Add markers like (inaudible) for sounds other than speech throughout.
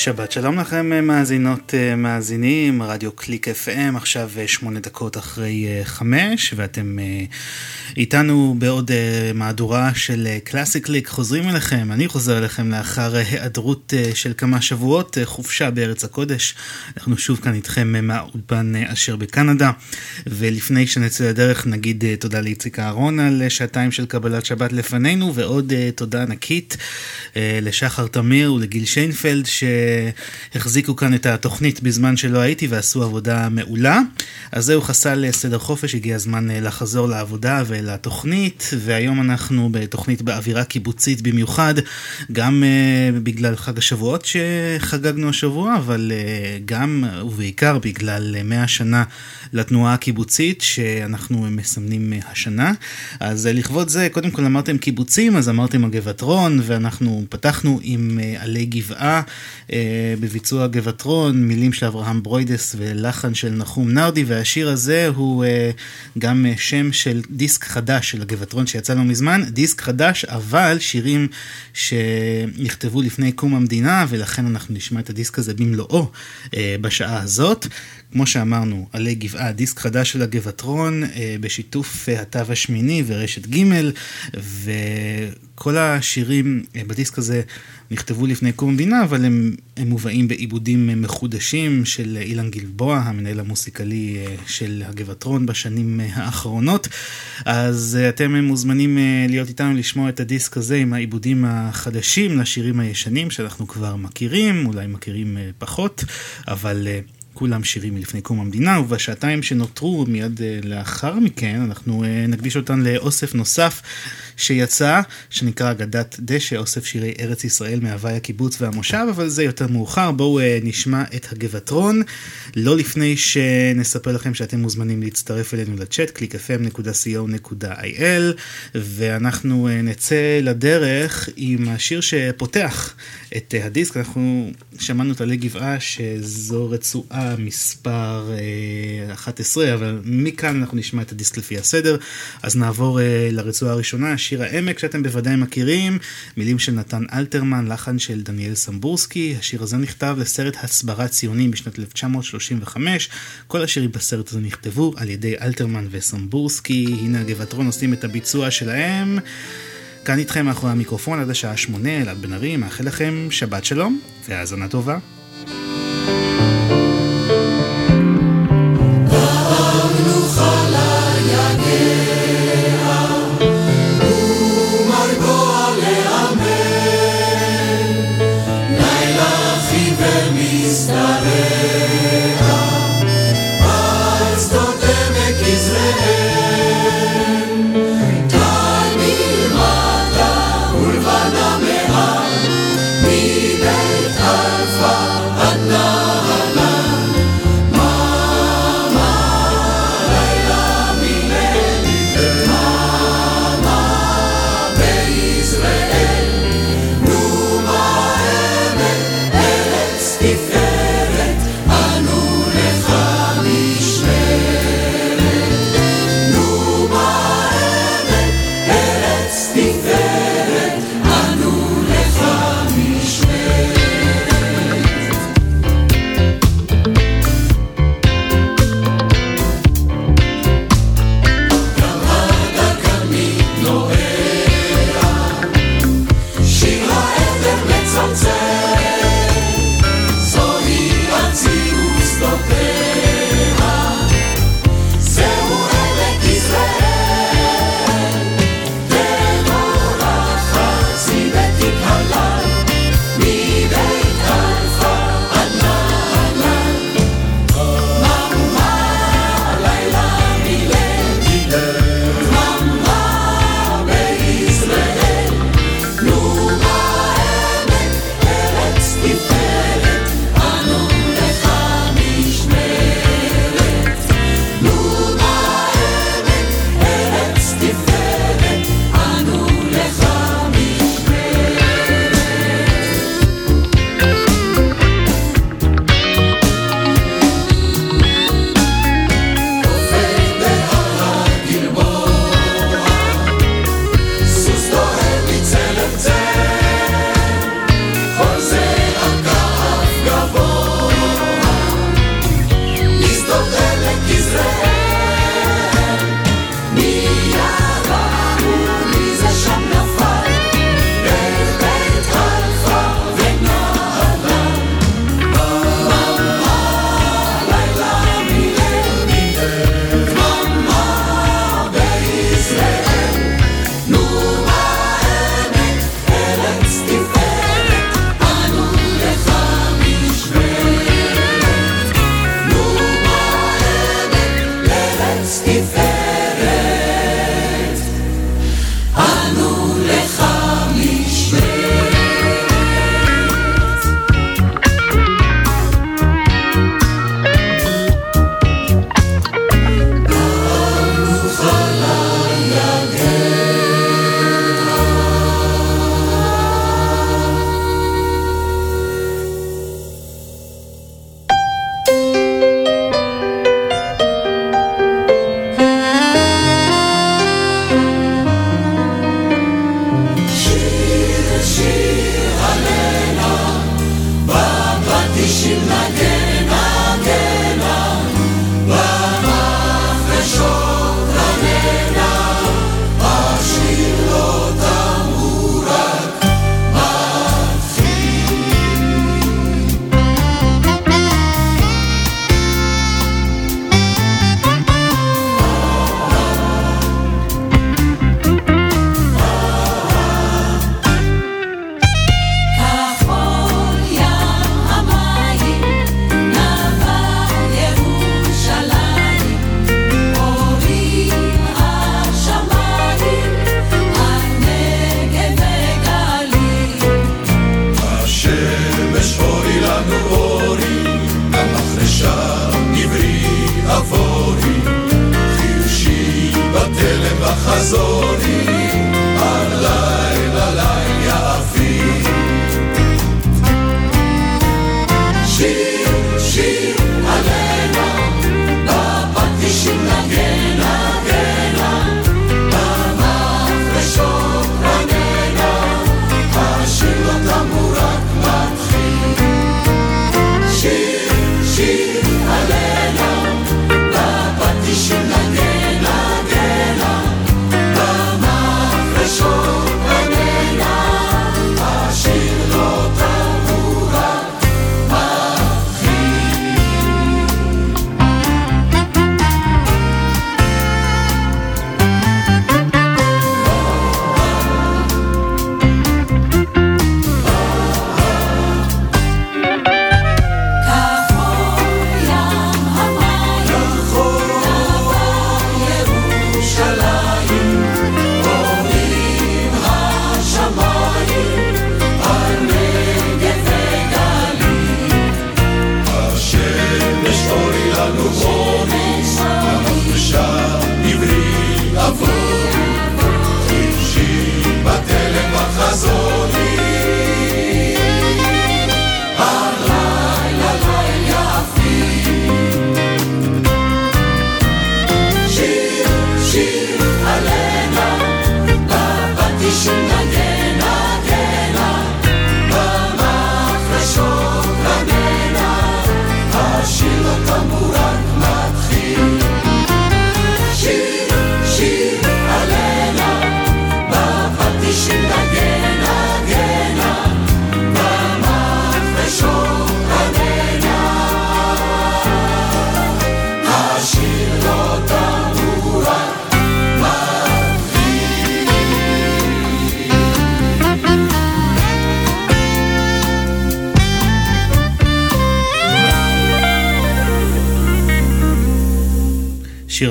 שבת. שלום לכם אה, מאזינות אה, מאזינים, רדיו קליק FM, עכשיו אה, שמונה דקות אחרי חמש, ואתם איתנו בעוד מהדורה של קלאסי קליק, חוזרים אליכם, אני חוזר אליכם לאחר היעדרות של כמה שבועות, חופשה בארץ הקודש, אנחנו שוב כאן איתכם מהאולפן אשר בקנדה, ולפני שנצא לדרך נגיד תודה לאיציק אהרון על שעתיים של קבלת שבת לפנינו, ועוד תודה ענקית לשחר תמיר ולגיל שיינפלד. שהחזיקו כאן את התוכנית בזמן שלא הייתי ועשו עבודה מעולה. אז זהו חסל סדר חופש, הגיע הזמן אה, לחזור לעבודה ולתוכנית, והיום אנחנו בתוכנית באווירה קיבוצית במיוחד, גם uh, בגלל חג השבועות שחגגנו השבוע, אבל uh, גם ובעיקר בגלל 100 שנה לתנועה הקיבוצית שאנחנו מסמנים השנה. אז uh, לכבוד זה, קודם כל אמרתם קיבוצים, אז אמרתם הגבעתרון, ואנחנו פתחנו עם uh, עלי גבעה. Uh, בביצוע גבעתרון, מילים של אברהם ברוידס ולחן של נחום נרדי, והשיר הזה הוא uh, גם שם של דיסק חדש של הגבעתרון שיצא לא מזמן, דיסק חדש, אבל שירים שנכתבו לפני קום המדינה, ולכן אנחנו נשמע את הדיסק הזה במלואו uh, בשעה הזאת. כמו שאמרנו, עלי גבעה, דיסק חדש של הגבעתרון, אה, בשיתוף אה, התו השמיני ורשת ג' וכל השירים אה, בדיסק הזה נכתבו לפני קום המדינה, אבל הם, הם מובאים בעיבודים מחודשים של אילן גלבוע, המנהל המוסיקלי של הגבעתרון בשנים האחרונות. אז אתם מוזמנים להיות איתנו לשמוע את הדיסק הזה עם העיבודים החדשים לשירים הישנים שאנחנו כבר מכירים, אולי מכירים פחות, אבל... כולם שירים מלפני קום המדינה, ובשעתיים שנותרו מיד אה, לאחר מכן אנחנו אה, נקדיש אותן לאוסף נוסף שיצא, שנקרא אגדת דשא, אוסף שירי ארץ ישראל מהווי הקיבוץ והמושב, אבל זה יותר מאוחר. בואו אה, נשמע את הגבעתרון, לא לפני שנספר לכם שאתם מוזמנים להצטרף אלינו לצ'אט, www.clickfm.co.il, ואנחנו נצא לדרך עם השיר שפותח את הדיסק. אנחנו שמענו את עלי גבעה, שזו רצועה מספר 11, אה, אבל מכאן אנחנו נשמע את הדיסק לפי הסדר. אז נעבור אה, לרצועה הראשונה, שיר העמק שאתם בוודאי מכירים, מילים של נתן אלתרמן, לחן של דניאל סמבורסקי. השיר הזה נכתב לסרט הסברה ציוני בשנת 1935. כל השירים בסרט הזה נכתבו על ידי אלתרמן וסמבורסקי. הנה הגבעתרון עושים את הביצוע שלהם. כאן איתכם מאחורי המיקרופון עד השעה שמונה, אלעד בן ארי, מאחל לכם שבת שלום והאזנה טובה.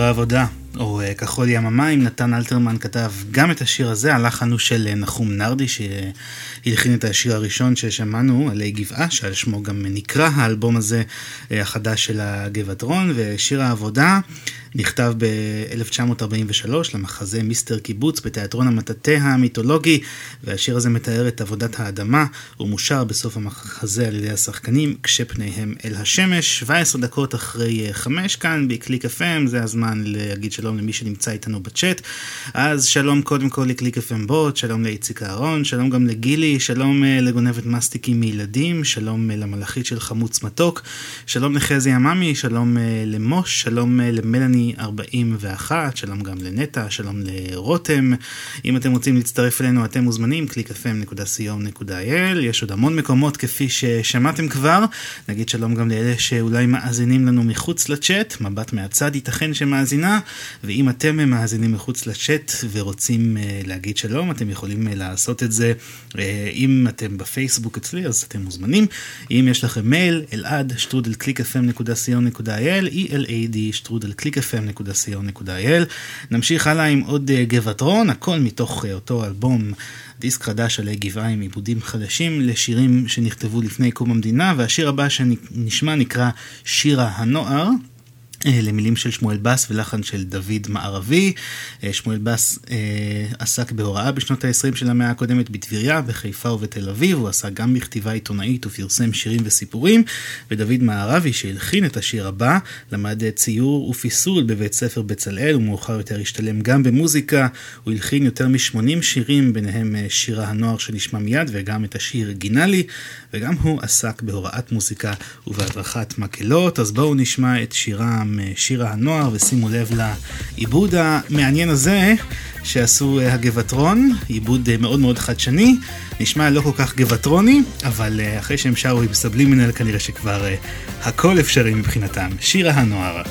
שיר העבודה, או uh, כחול ים המים, נתן אלתרמן כתב גם את השיר הזה, הלחן הוא של uh, נחום נרדי, שהלחין את השיר הראשון ששמענו, עלי גבעה, שעל שמו גם נקרא האלבום הזה uh, החדש של הגבעתרון, ושיר העבודה נכתב ב-1943 למחזה מיסטר קיבוץ בתיאטרון המטאטא המיתולוגי, והשיר הזה מתאר את עבודת האדמה, הוא מושר בסוף המחזה על ידי השחקנים כשפניהם אל השמש. 17 דקות אחרי 5 כאן בקליק FM, זה הזמן להגיד שלום למי שנמצא איתנו בצ'אט. אז שלום קודם כל לקליק FM בוט, שלום לאיציק אהרון, שלום גם לגילי, שלום לגונבת מסטיקים מילדים, שלום למלאכית של חמוץ מתוק, שלום לחזי עממי, שלום למוש, שלום למלאני יוני 41, שלום גם לנטע, שלום לרותם. אם אתם רוצים להצטרף אלינו אתם מוזמנים, www.clickfm.co.il, יש עוד המון מקומות כפי ששמעתם כבר. נגיד שלום גם לאלה שאולי מאזינים לנו מחוץ לצ'אט, מבט מהצד ייתכן שמאזינה, ואם אתם מאזינים מחוץ לצ'אט ורוצים uh, להגיד שלום, אתם יכולים uh, לעשות את זה. Uh, אם אתם בפייסבוק אצלי אז אתם מוזמנים. אם יש לכם מייל, אלעד, שטרודל clickfm.co.il, elad, שטרודל clickfm. www.clickfm.co.il. נמשיך הלאה עם עוד אה, גבעתרון, הכל מתוך אה, אותו אלבום. דיסק חדש עלי גבעה עם עיבודים חדשים לשירים שנכתבו לפני קום המדינה, והשיר הבא שנשמע נקרא שירה הנוער. אה, למילים של שמואל בס ולחן של דוד מערבי. אה, שמואל בס אה, עסק בהוראה בשנות ה-20 של המאה הקודמת בטבריה, בחיפה ובתל אביב, הוא עסק גם בכתיבה עיתונאית ופרסם שירים וסיפורים, ודוד מערבי שהלחין את השיר הבא, למד ציור ופיסול בבית ספר בצלאל, ומאוחר יותר השתלם גם במוזיקה, הוא הלחין יותר מ-80 שירים, ביניהם שירה הנוער שנשמע מיד, וגם את השיר גינלי, וגם הוא עסק בהוראת מוזיקה ובהדרכת מקהלות, אז בואו נשמע את שירה גם שירה הנוער, ושימו לב לעיבוד המעניין הזה שעשו אה, הגבעטרון, עיבוד אה, מאוד מאוד חדשני, נשמע לא כל כך גבעטרוני, אבל אה, אחרי שהם שרו עם סבלימינל כנראה שכבר הכל אפשרי מבחינתם. שירה הנוער.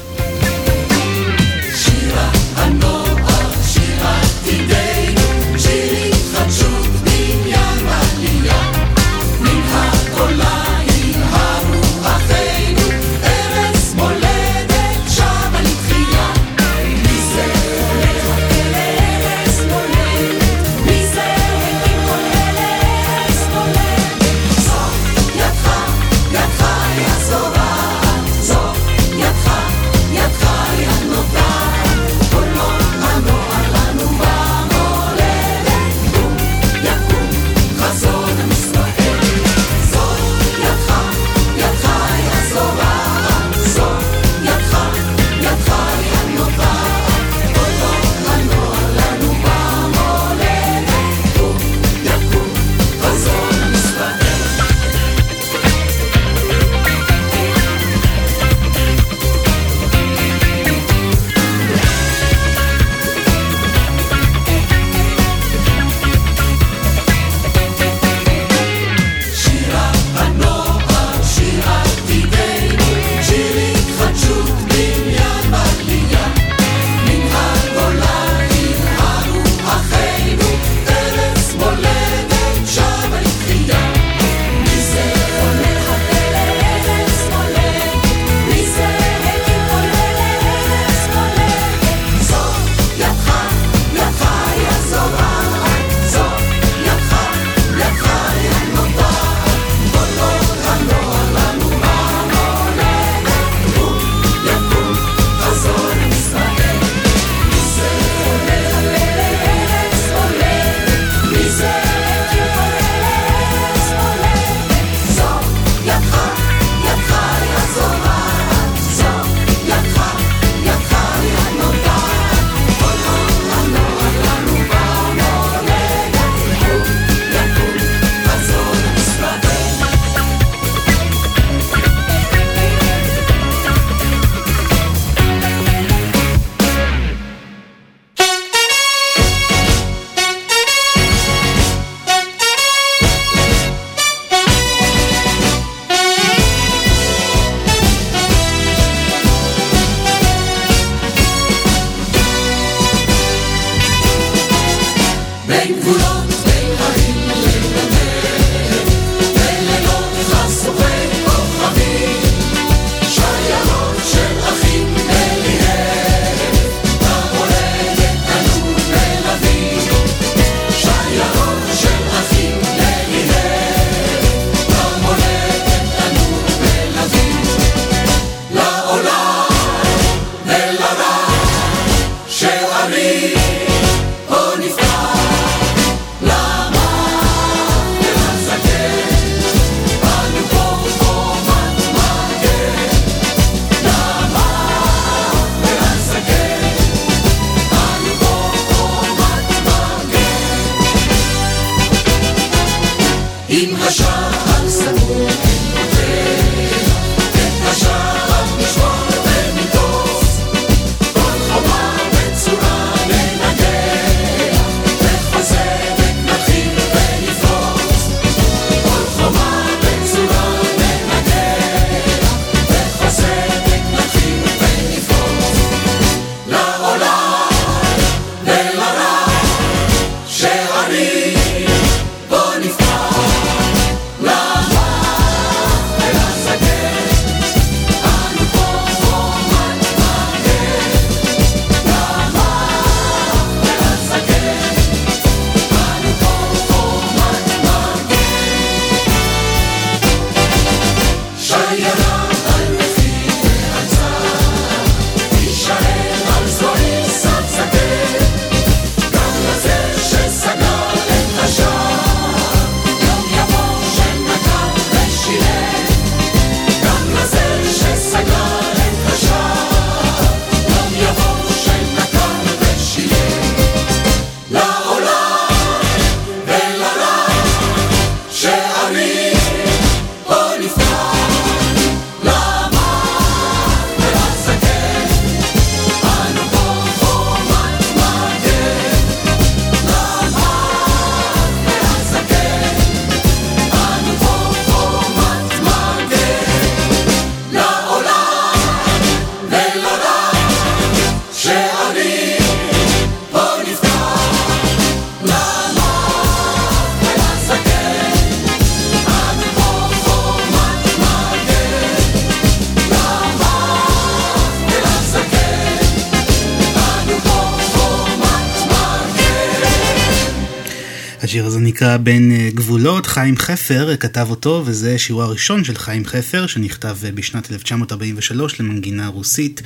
חיים חפר כתב אותו, וזה שירו הראשון של חיים חפר, שנכתב אה, בשנת 1943 למנגינה רוסית.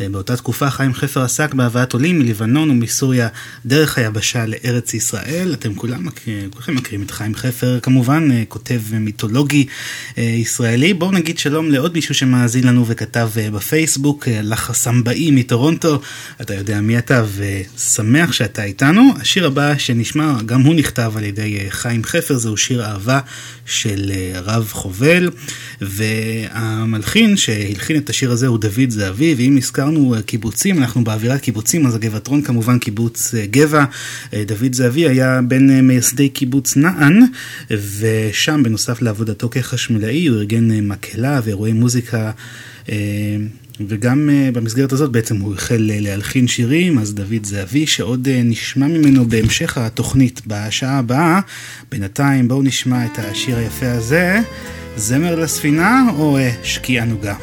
אה, באותה תקופה חיים חפר עסק בהבאת עולים מלבנון ומסוריה דרך היבשה לארץ ישראל. אתם כולם, כולכם מכירים את חיים חפר, כמובן, כותב מיתולוגי ישראלי. בואו נגיד שלום לעוד מישהו שמאזין לנו וכתב בפייסבוק, לחסמבאי מטורונטו. אתה יודע מי אתה ושמח שאתה איתנו. השיר הבא שנשמע, גם הוא נכתב על ידי חיים חפר, זהו שיר אהבה של אה, רב חובל, והמלחין שהלחין את השיר הזה הוא דוד זהבי, ואם הזכרנו אה, קיבוצים, אנחנו באווירת קיבוצים, אז הגבעתרון כמובן קיבוץ אה, גבע. דוד זהבי היה בין מייסדי קיבוץ נען, ושם בנוסף לעבודתו כחשמלאי הוא ארגן מקהלה ואירועי מוזיקה. וגם במסגרת הזאת בעצם הוא החל להלחין שירים, אז דוד זהבי, שעוד נשמע ממנו בהמשך התוכנית בשעה הבאה. בינתיים בואו נשמע את השיר היפה הזה, זמר לספינה או שקיעה נוגה.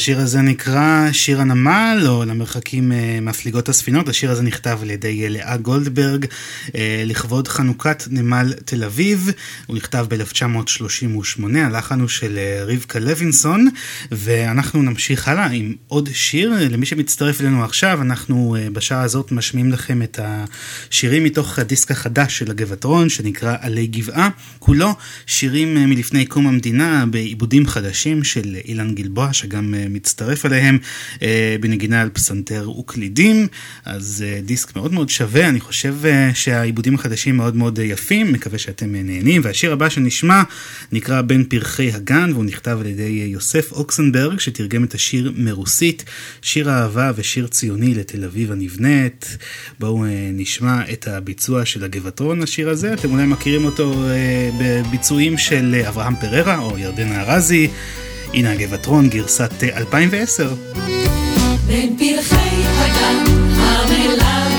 השיר הזה נקרא שיר הנמל, או למרחקים אה, מפליגות הספינות. השיר הזה נכתב על ידי אה, לאה גולדברג אה, לכבוד חנוכת נמל תל אביב. הוא נכתב ב-1938, הלחן הוא של רבקה לוינסון, ואנחנו נמשיך הלאה עם עוד שיר. למי שמצטרף אלינו עכשיו, אנחנו בשעה הזאת משמיעים לכם את השירים מתוך הדיסק החדש של הגבעתרון, שנקרא עלי גבעה. כולו שירים מלפני קום המדינה בעיבודים חדשים של אילן גלבוע, שגם מצטרף אליהם בנגינה על פסנתר וקלידים, אז דיסק מאוד מאוד שווה, אני חושב שהעיבודים החדשים מאוד מאוד יפים, מקווה שאתם נהנים, והשיר הבא שנשמע נקרא בין פרחי הגן, והוא נכתב על ידי יוסף אוקסנברג, שתרגם את השיר מרוסית, שיר אהבה ושיר ציוני לתל אביב הנבנית. בואו נשמע את הביצוע של הגבעתרון, השיר הזה, אתם אולי מכירים אותו בביצועים של אברהם פררה או ירדנה ארזי. הנה הגבעתרון, גרסת 2010. בין פרחי הגן המלבלבים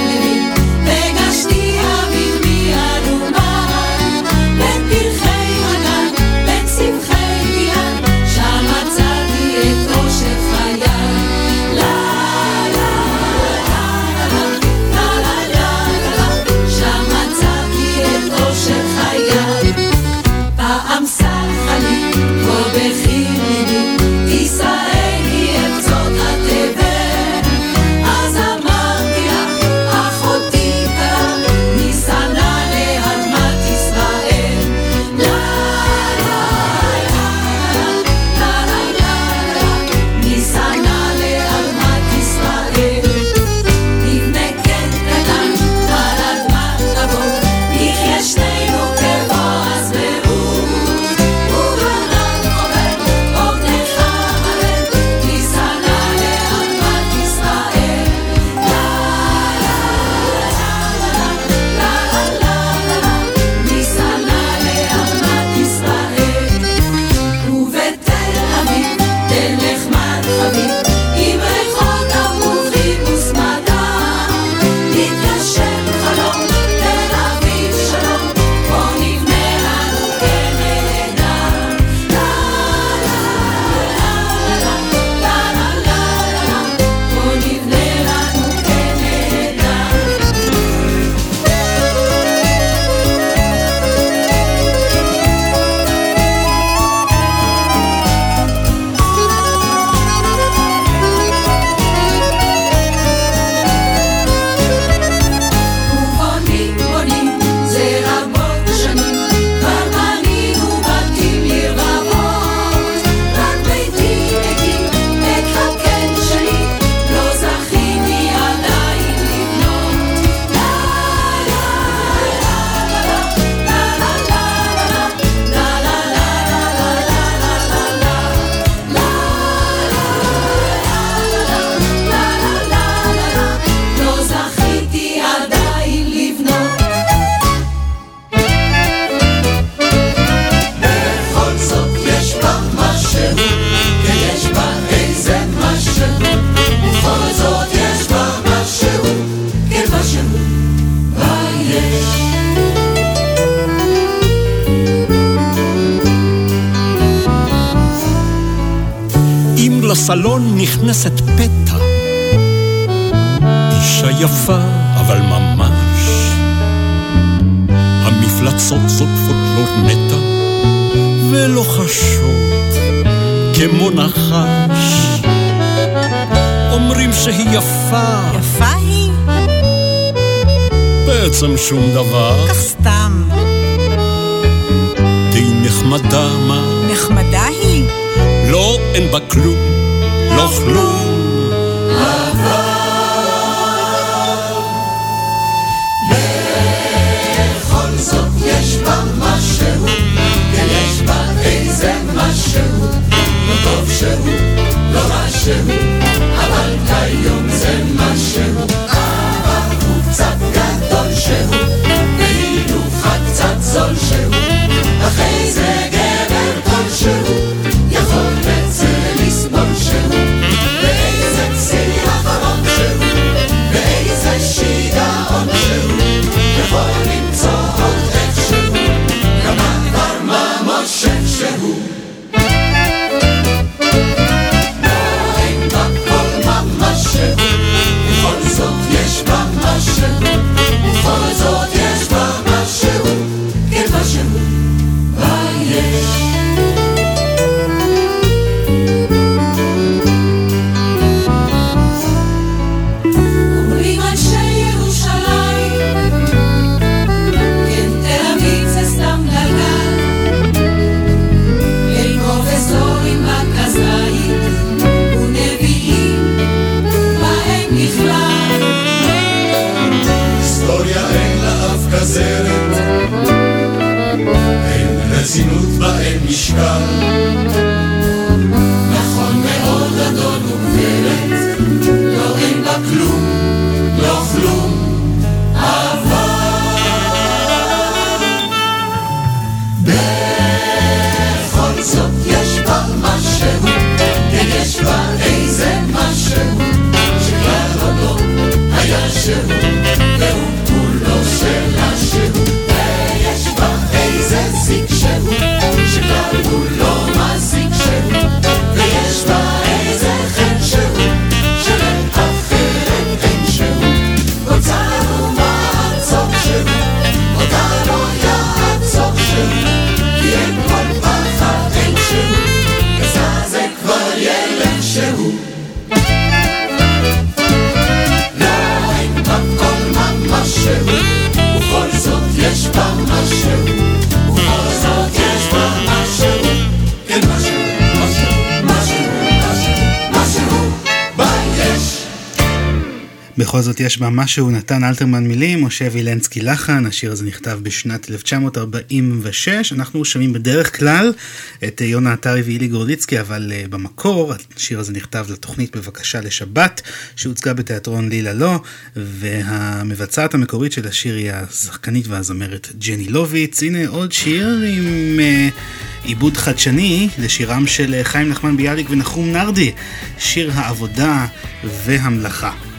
לסלון נכנסת פתע. אישה יפה, אבל ממש. המפלצות זוטפות לו נטע, ולוחשות כמו נחש. אומרים שהיא יפה. יפה היא? בעצם שום דבר. כך סתם. די נחמדה מה? נחמדה היא? לא, אין בה כלום. כלום. משהו, לא טוב שהוא, לא רע שהוא, אבל כיום זה משהו, אבל הוא קצת גדול שהוא, והילוכה קצת זול שהוא, בכל זאת יש בה משהו, נתן אלתרמן מילים, משה וילנסקי לחן, השיר הזה נכתב בשנת 1946. אנחנו שומעים בדרך כלל את יונה עטרי ואילי גורליצקי, אבל uh, במקור השיר הזה נכתב לתוכנית בבקשה לשבת, שהוצגה בתיאטרון לילה לא, והמבצעת המקורית של השיר היא השחקנית והזמרת ג'ני לוביץ. הנה עוד שיר עם uh, עיבוד חדשני לשירם של אה, חיים נחמן ביאליק ונחום נרדי, שיר העבודה והמלאכה.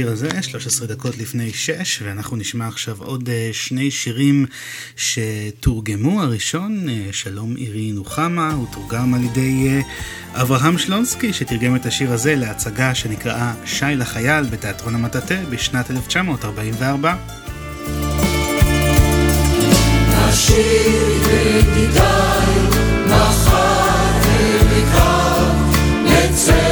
השיר הזה, 13 דקות לפני 6, ואנחנו נשמע עכשיו עוד אה, שני שירים שתורגמו. הראשון, אה, שלום עירי נוחמה, הוא תורגם על ידי אה, אברהם שלונסקי, שתרגם את השיר הזה להצגה שנקראה שי לחייל בתיאטרון המטאטה בשנת 1944. נשיר ידידיי, מחר נצא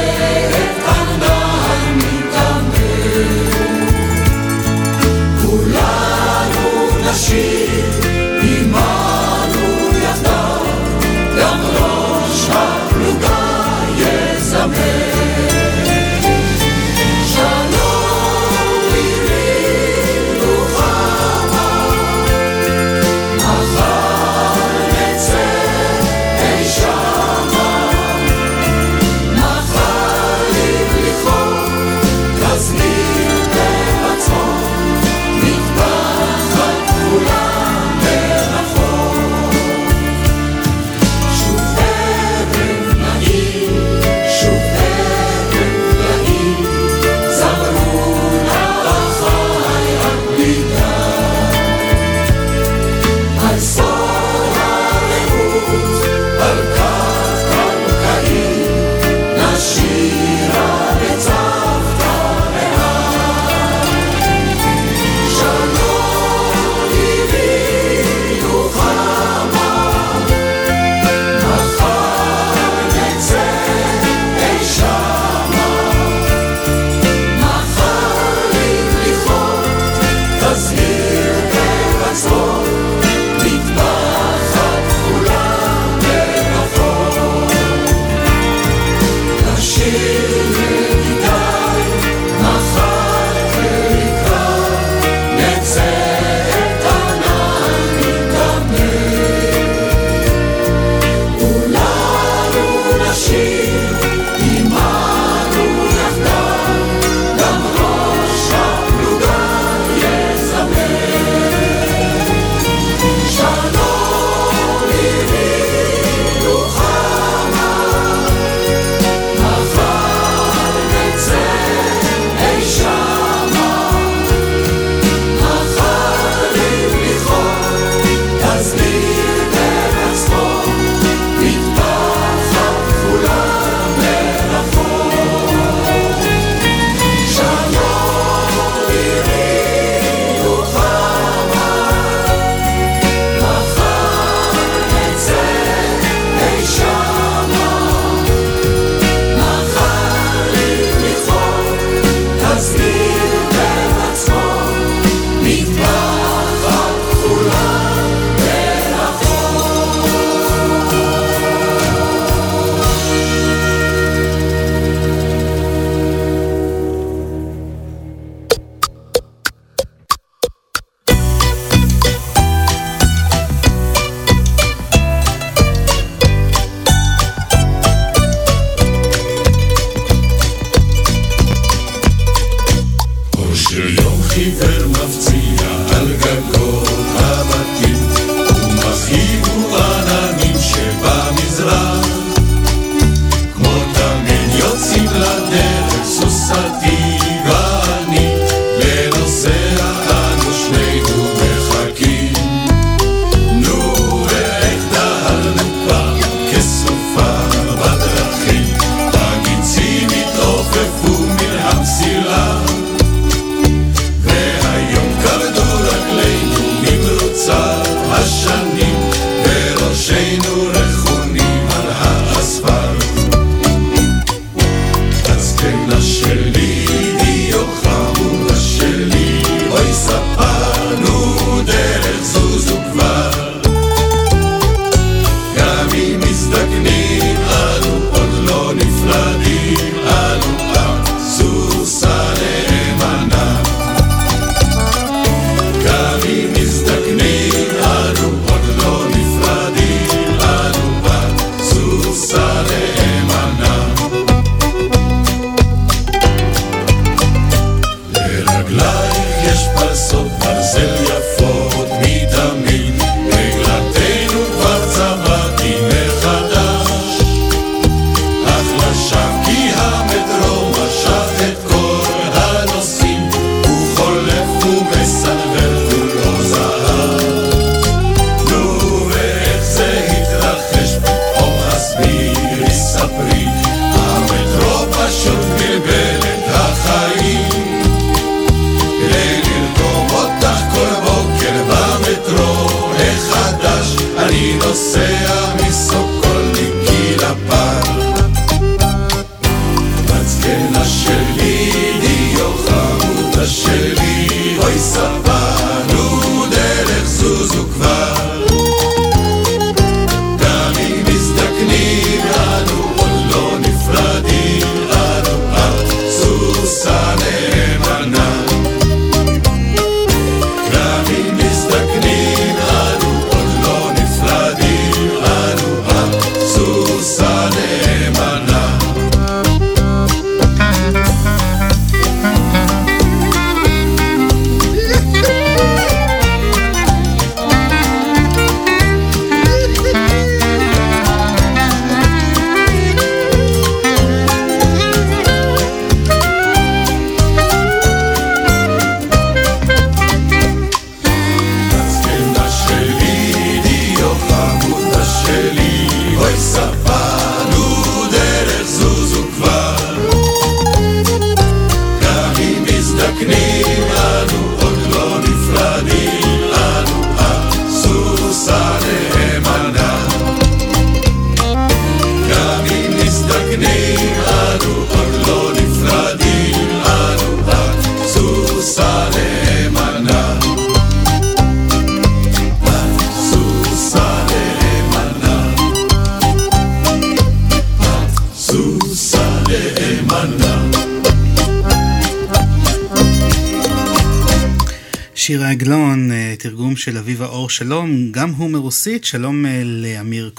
שלום, גם הוא מרוסית, שלום אה,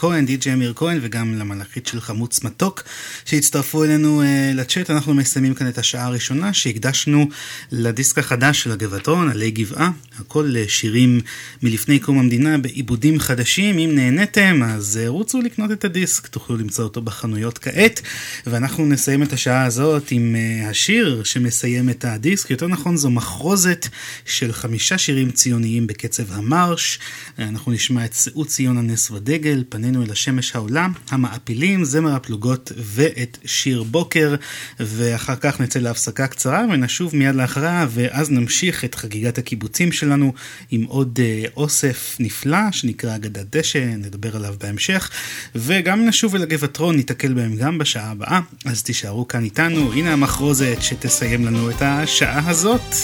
כהן, די.ג'י אמיר כהן, וגם למלאכית של חמוץ מתוק, שהצטרפו אלינו אה, לצ'אט. אנחנו מסיימים כאן את השעה הראשונה שהקדשנו לדיסק החדש של הגבעתרון, עלי גבעה, הכל אה, שירים מלפני קום המדינה בעיבודים חדשים. אם נהניתם, אז אה, רוצו לקנות את הדיסק, תוכלו למצוא אותו בחנויות כעת. ואנחנו נסיים את השעה הזאת עם אה, השיר שמסיים את הדיסק, יותר נכון זו מחרוזת של חמישה שירים ציוניים בקצב המרש. אנחנו נשמע את שאו ציון הנס ודגל, פנינו אל השמש העולם, המעפילים, זמר הפלוגות ואת שיר בוקר, ואחר כך נצא להפסקה קצרה ונשוב מיד לאחריה, ואז נמשיך את חגיגת הקיבוצים שלנו עם עוד אה, אוסף נפלא שנקרא אגדת דשא, נדבר עליו בהמשך, וגם נשוב אל הגבעתרון, ניתקל בהם גם בשעה הבאה, אז תישארו כאן איתנו, הנה המחרוזת שתסיים לנו את השעה הזאת.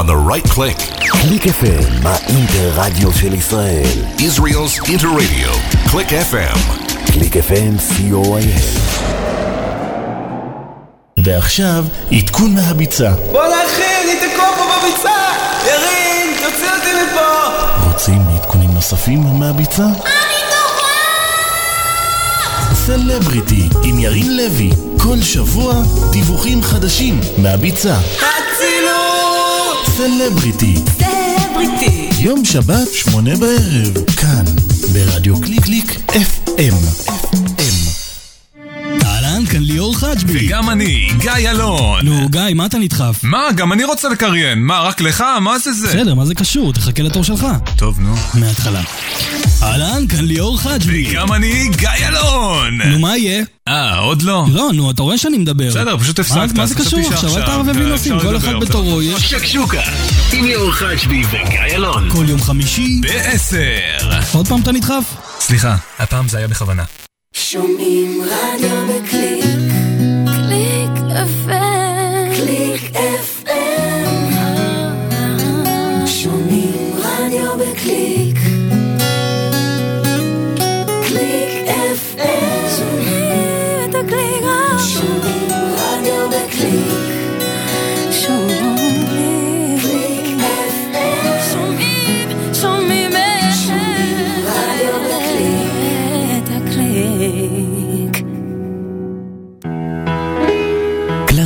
On the right click. קליק FM, האינטר-רדיו של ישראל. Israel's Interradio. Click FM. קליק FM, co.il. ועכשיו, עדכון מהביצה. בואנה אחי, אני תקוע פה בביצה! ירין, תוציא אותי מפה! רוצים עדכונים נוספים מהביצה? אני סלבריטי עם ירין לוי, כל שבוע דיווחים חדשים מהביצה. סלבריטי, סלבריטי. יום שבת, שמונה בערב, כאן, ברדיו קליק קליק FM. FM. אהלן, כאן ליאור חג'בי. גם אני, גיא אלון. נו, גיא, מה אתה נדחף? מה, גם אני רוצה לקריין. מה, רק לך? מה זה זה? בסדר, מה זה קשור? תחכה לתור שלך. טוב, נו. מההתחלה. אהלן, כאן ליאור חג'בי. גם אני, גיא אלון. נו, מה יהיה? אה, עוד לא? לא, נו, אתה רואה שאני מדבר. בסדר, פשוט הפסקת. מה זה קשור עכשיו? אל תערבב לי נושאים, כל אחד. בתורו יש. שקשוקה, עם ליאור חג'בי וגיא אלון. כל יום חמישי. בעשר. עוד פעם אתה נדחף? סליחה, הפעם זה היה בכוונה. שומעים רדיו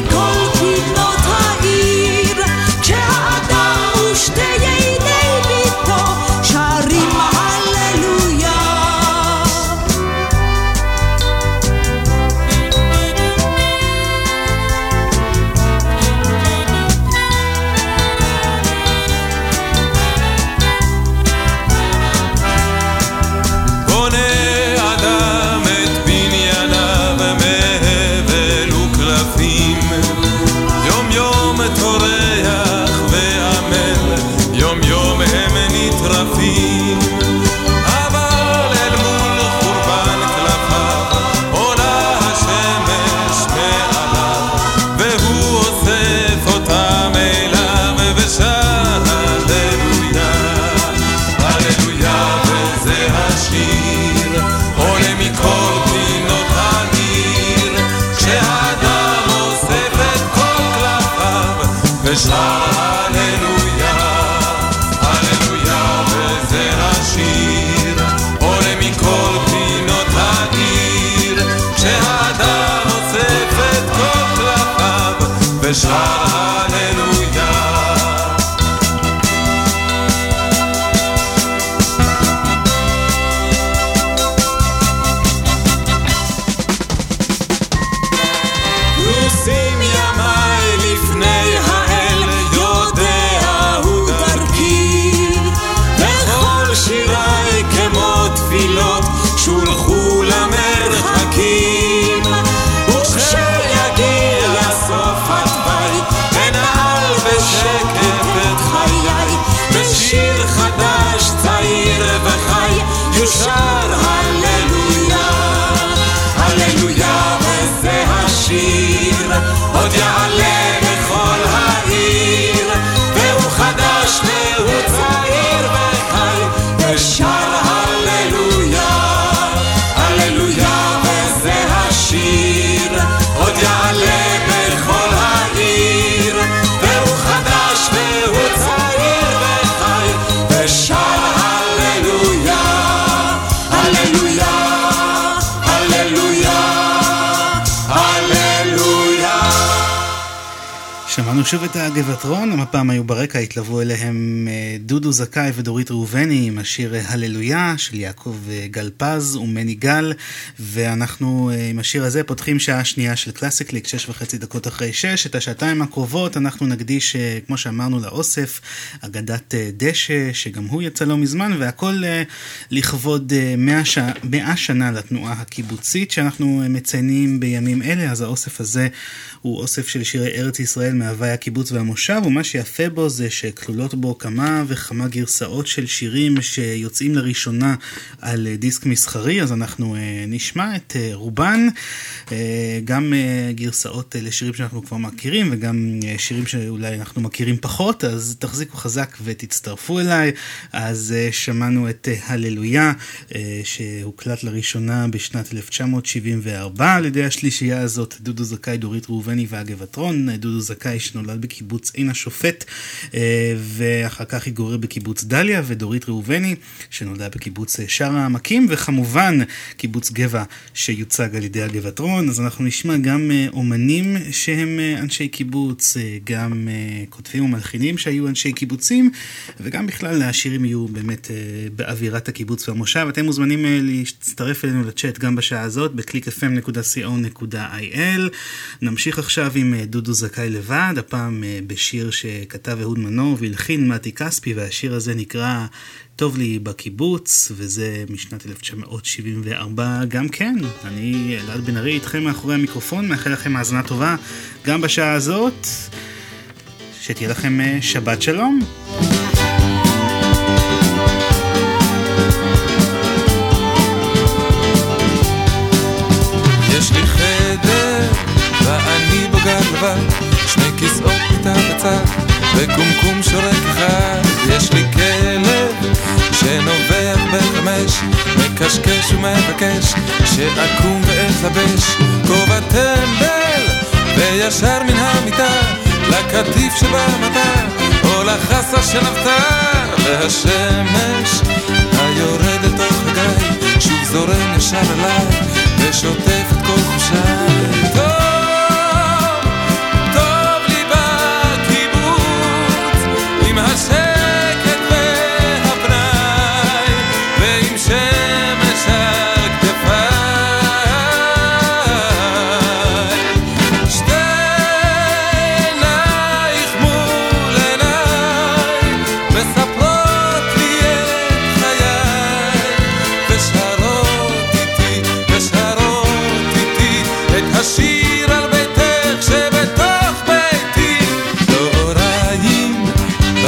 because השיר הללויה של יעקב אה, גלפז ומני גל, ואנחנו אה, עם השיר הזה פותחים שעה שנייה של קלאסיקליק, שש וחצי דקות אחרי שש. את השעתיים הקרובות אנחנו נקדיש, כמו שאמרנו, לאוסף, אגדת דשא, שגם הוא יצא לא מזמן, והכל לכבוד מאה, ש... שנה לתנועה הקיבוצית שאנחנו מציינים בימים אלה, אז האוסף הזה הוא אוסף של שירי ארץ ישראל מהווי הקיבוץ והמושב, ומה שיפה בו זה שכלולות בו כמה וכמה גרסאות של שירים שיוצאים לראשונה על דיסק מסחרי, אז אנחנו uh, נשמע את uh, רובן, uh, גם גרסאות לשירים שאנחנו כבר מכירים, וגם שירים שאולי אנחנו מכירים פחות, אז תחזיקו חזק ותצטרפו אליי. אז שמענו את הללויה, שהוקלט לראשונה בשנת 1974 על ידי השלישייה הזאת, דודו זכאי, דורית ראובן. רבני והגבעתרון, דודו זכאי שנולד בקיבוץ עין השופט אה, ואחר כך התגורר בקיבוץ דליה, ודורית ראובני שנולדה בקיבוץ אה, שער העמקים, וכמובן קיבוץ גבע שיוצג על ידי הגבעתרון. אז אנחנו נשמע גם אה, אומנים שהם אנשי קיבוץ, גם כותבים ומלחינים שהיו אנשי קיבוצים, וגם בכלל השירים יהיו באמת באווירת הקיבוץ והמושב. אתם מוזמנים להצטרף אלינו לצ'אט גם בשעה הזאת, ב-clickfm.co.il. נמשיך עכשיו עם אה, דודו זכאי לבד, הפעם אה, בשיר שכתב אהוד מנור והלחין מתי כספי, והשיר הזה נקרא טוב לי בקיבוץ, וזה משנת 1974 גם כן. אני אלעד בן ארי איתכם מאחורי המיקרופון, מאחל לכם האזנה טובה גם בשעה הזאת. שתהיה לכם אה, שבת שלום. לבן, שני כיסאות מיטה בצד, וקומקום שורק אחד. יש לי כלב שנובח בחמש, מקשקש ומבקש שאקום ואתלבש כובע טמבל וישר מן המיטה לקטיף שבמטה או לחסה של אבטר והשמש היורד אל תוך הגיא שוב זורם ישר אליי ושוטף את כל חושיי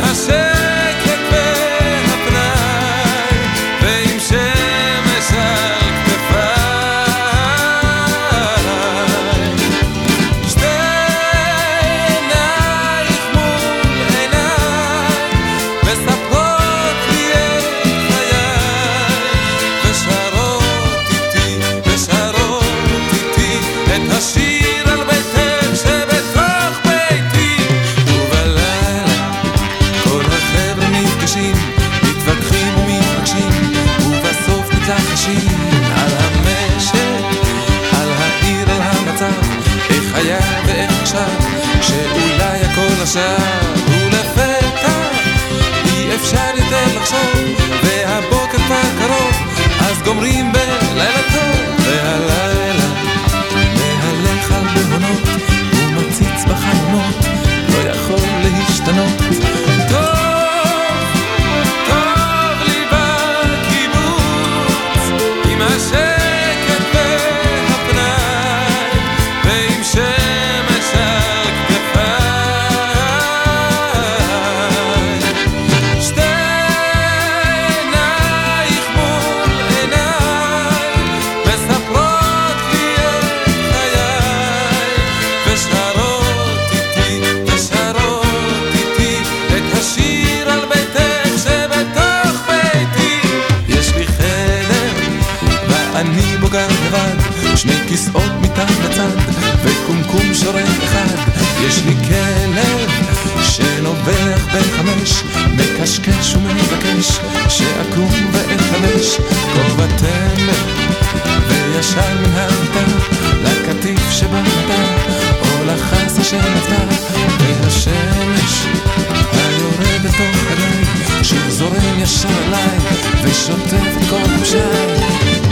גומרים כיסאות מצד לצד, וקומקום שורק אחד. יש לי כלב שנובח בחמש, מקשקש ומבקש שאקום ואחדש כובע תלם וישר מן המיטה לקטיף שבמיטה או לחסה שנפתה והשמש היורד לתוך עליי שוב זורם ישר עליי ושוטף כל חושיי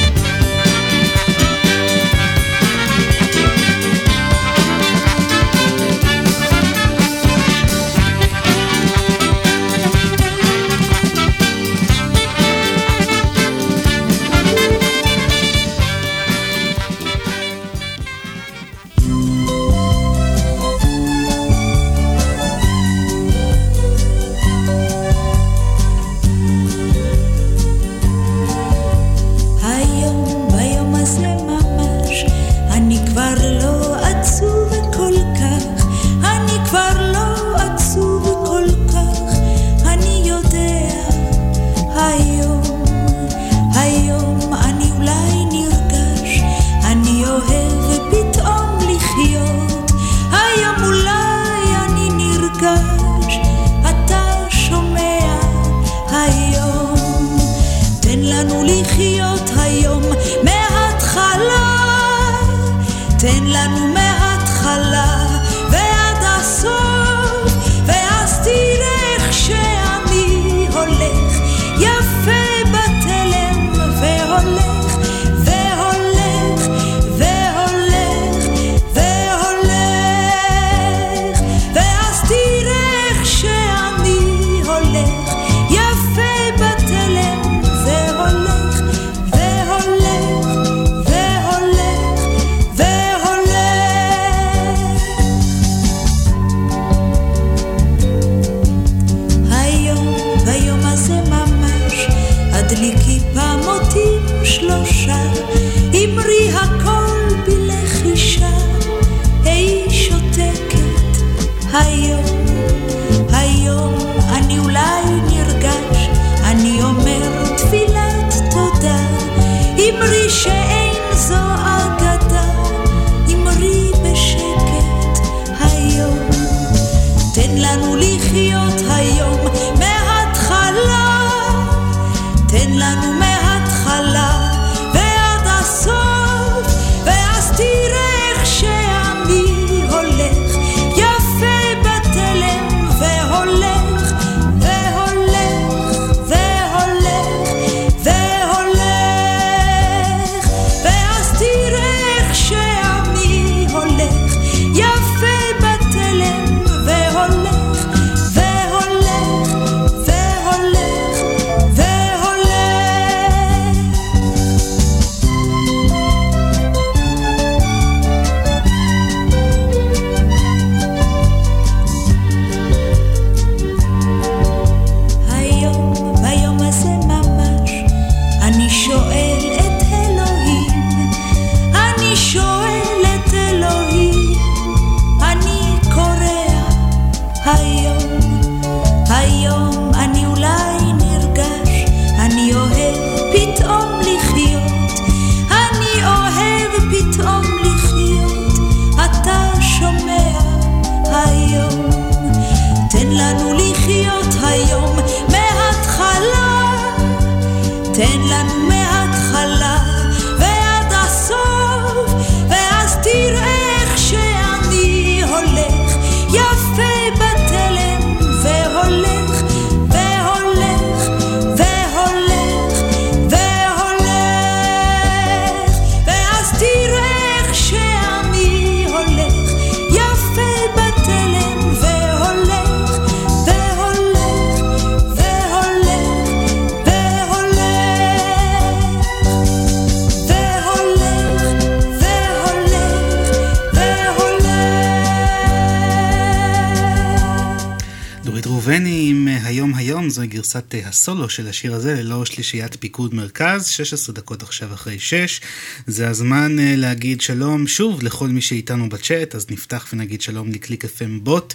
הסולו של השיר הזה ללא שלישיית פיקוד מרכז, 16 דקות עכשיו אחרי 6. זה הזמן אה, להגיד שלום שוב לכל מי שאיתנו בצ'אט, אז נפתח ונגיד שלום לקליק FM בוט,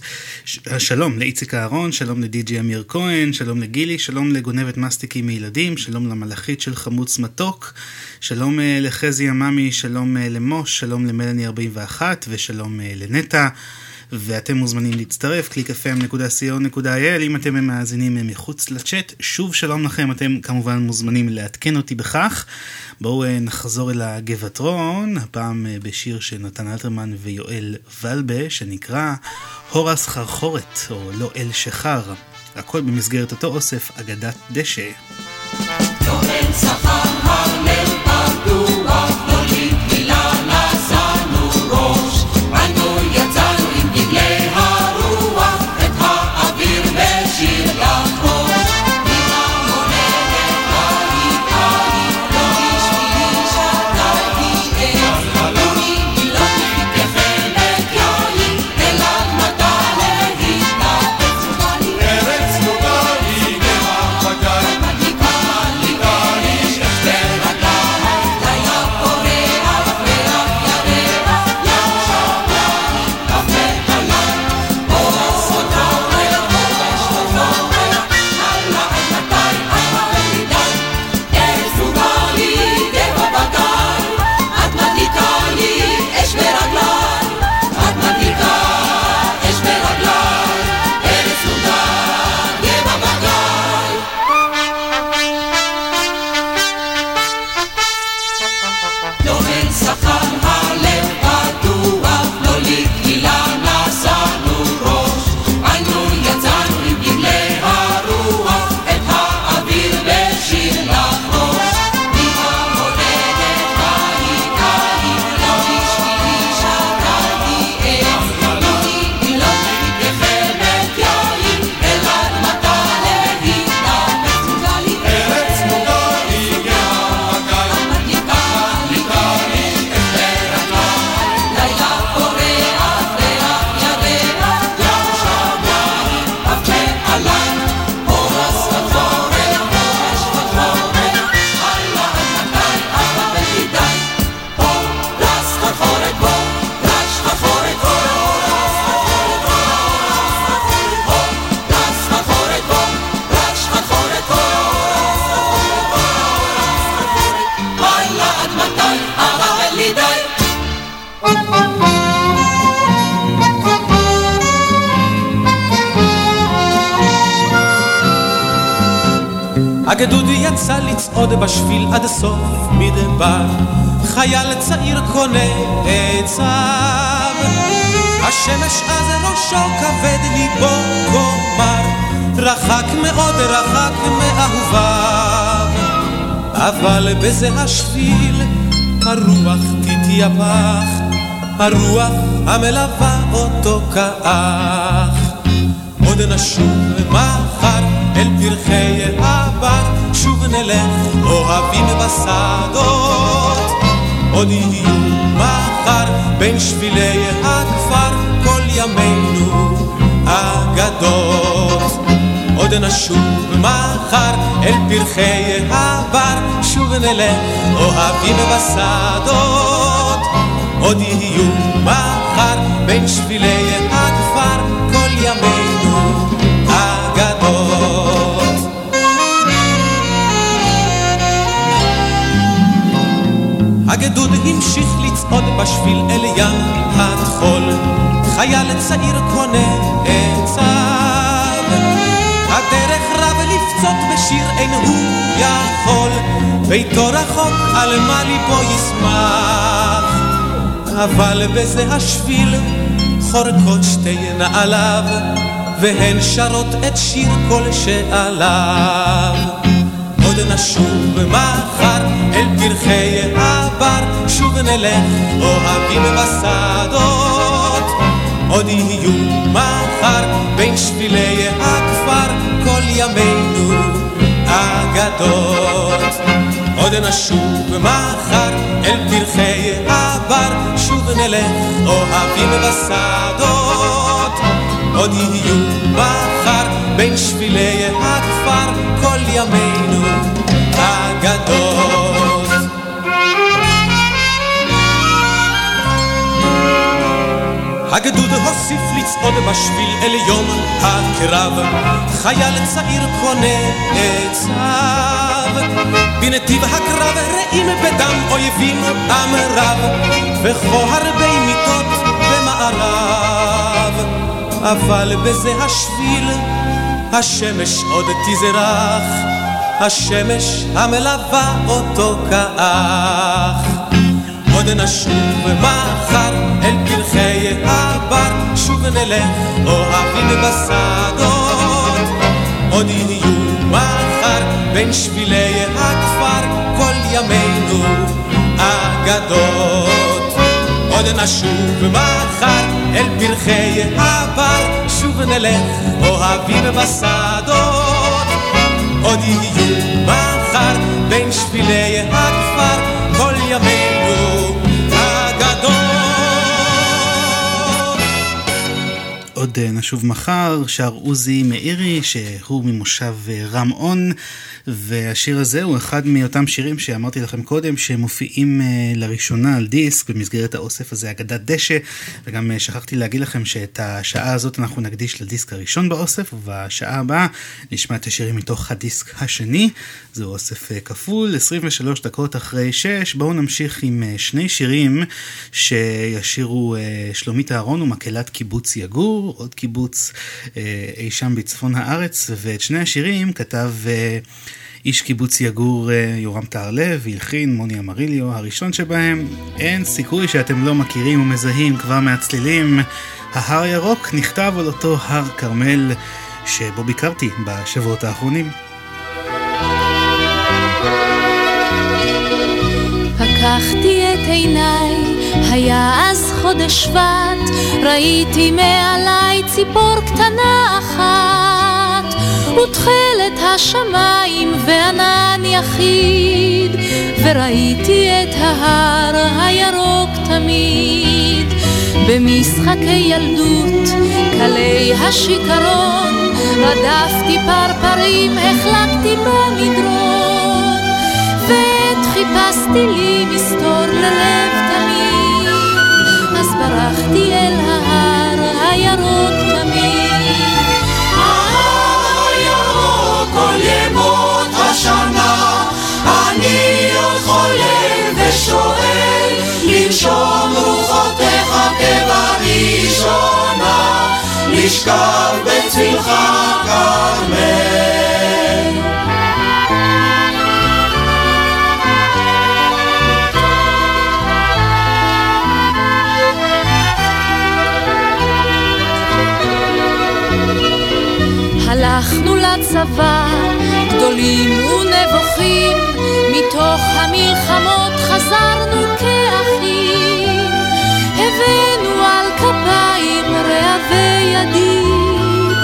אה, שלום לאיציק אהרון, שלום לדי.ג'י אמיר כהן, שלום לגילי, שלום לגונבת מסטיקים מילדים, שלום למלאכית של חמוץ מתוק, שלום אה, לחזי עממי, שלום למוש, שלום למלאני 41 ושלום לנטע. ואתם מוזמנים להצטרף, www.clickfm.co.il אם אתם מאזינים מחוץ לצ'אט. שוב שלום לכם, אתם כמובן מוזמנים לעדכן אותי בכך. בואו אה, נחזור אל הגבעטרון, הפעם אה, בשיר של נתן אלתרמן ויואל ולבה, שנקרא הורס חרחורת, או לא אל שחר. הכל במסגרת אותו אוסף אגדת דשא. אין שכר עד סוף מדבר, חייל צעיר קונה עצב. השמש אז ראשו כבד ליבו כומר, רחק מאוד רחק מאהוביו. אבל בזה השביל הרוח תתייפח, הרוח המלווה אותו כאח. עוד נשוב מחר אל פרחי הבר, שוב נלך אוהבים בשדות. עוד יהיו מחר בין שבילי הכפר כל ימינו אגדות. עוד נשוב מחר אל פרחי הבר, שוב נלך אוהבים בשדות. עוד יהיו מחר בין שבילי הגדוד המשיך לצעוד בשביל אל ים הטחול, חייל צעיר קונה עצב. הדרך רב לפצות בשיר אין הוא יכול, ביתו רחוק על מה ליבו ישמח. אבל בזה השביל חורקות שתי נעליו, והן שרות את שיר כל שעליו. עוד נשוב מחר אל פרחי הבר, שוב נלך אוהבים בשדות. עוד יהיו מחר בין שבילי הכפר כל ימינו אגדות. עוד נשוב מחר אל פרחי הבר, שוב נלך אוהבים בשדות. עוד יהיו מחר בין שבילי הכפר כל ימינו אגדות. הגדוד הוסיף לצעוד בשביל אל יום הקרב, חייל צעיר קונה עצב. בנתיב הקרב רעים בדם אויבים עם רב, וכה הרבה מיטות במערב. אבל בזה השביל השמש עוד תזרח, השמש המלווה אותו כאח. עוד נשוב מחר אל פרחי הבר, שוב נלך אוהבים בשדות. עוד יהיו מחר בין שבילי הכפר כל ימינו אגדות. עוד נשוב מחר אל פרחי הבר, שוב נלך אוהבים בשדות. עוד יהיו מחר בין שבילי הכפר כל ימינו עוד אה, נשוב מחר, שר עוזי מאירי, שהוא ממושב אה, רם-און, והשיר הזה הוא אחד מאותם שירים שאמרתי לכם קודם, שמופיעים אה, לראשונה על דיסק במסגרת האוסף הזה, אגדת דשא, וגם שכחתי להגיד לכם שאת השעה הזאת אנחנו נקדיש לדיסק הראשון באוסף, ובשעה הבאה נשמע את השירים מתוך הדיסק השני, זהו אוסף כפול, 23 דקות אחרי 6, בואו נמשיך עם שני שירים שישירו שלומית אהרון ומקהלת קיבוץ יגור. עוד קיבוץ אה, אי שם בצפון הארץ, ואת שני השירים כתב אה, איש קיבוץ יגור אה, יורם טהרלב, והלחין מוני אמריליו, הראשון שבהם, אין סיכוי שאתם לא מכירים ומזהים כבר מהצלילים. ההר ירוק נכתב על אותו הר כרמל שבו ביקרתי בשבועות האחרונים. פקחתי את עיניי, היה אז חודש שבט, ראיתי מעליי ציפור קטנה אחת, ותכלת השמיים וענן יחיד, וראיתי את ההר הירוק תמיד. במשחקי ילדות, קלי השיכרון, רדפתי פרפרים, החלקתי במדרון, ועת חיפשתי לי מסתור ללב תמיד, ברחתי אל ההר הירוק תמיד. ההר הירוק כל ימות השנה, אני עוד חולם ושואל, לנשום רוחותיך כבראשונה, לשכב בצלך כרמל. לצבא, גדולים ונבוכים, מתוך המלחמות חזרנו כאחים. הבאנו על כפיים רעבי ידיד,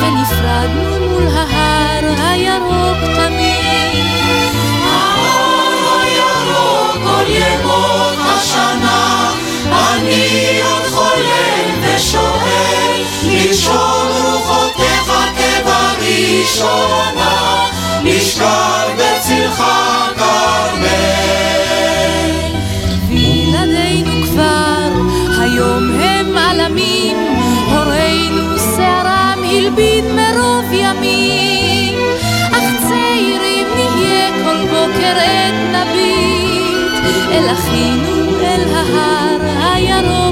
ונפרדנו מול ההר הירוק תמיד. ההר הירוק כל ימות השנה, אני עוד חולם ושואל, לנשום כבראשונה, לשכב בצלך כרמל. וילדינו כבר היום הם עלמים, הורינו שערם הלבין מרוב ימים, אך צעירים נהיה כל בוקר עת נביט, אל אחינו אל ההר הירוק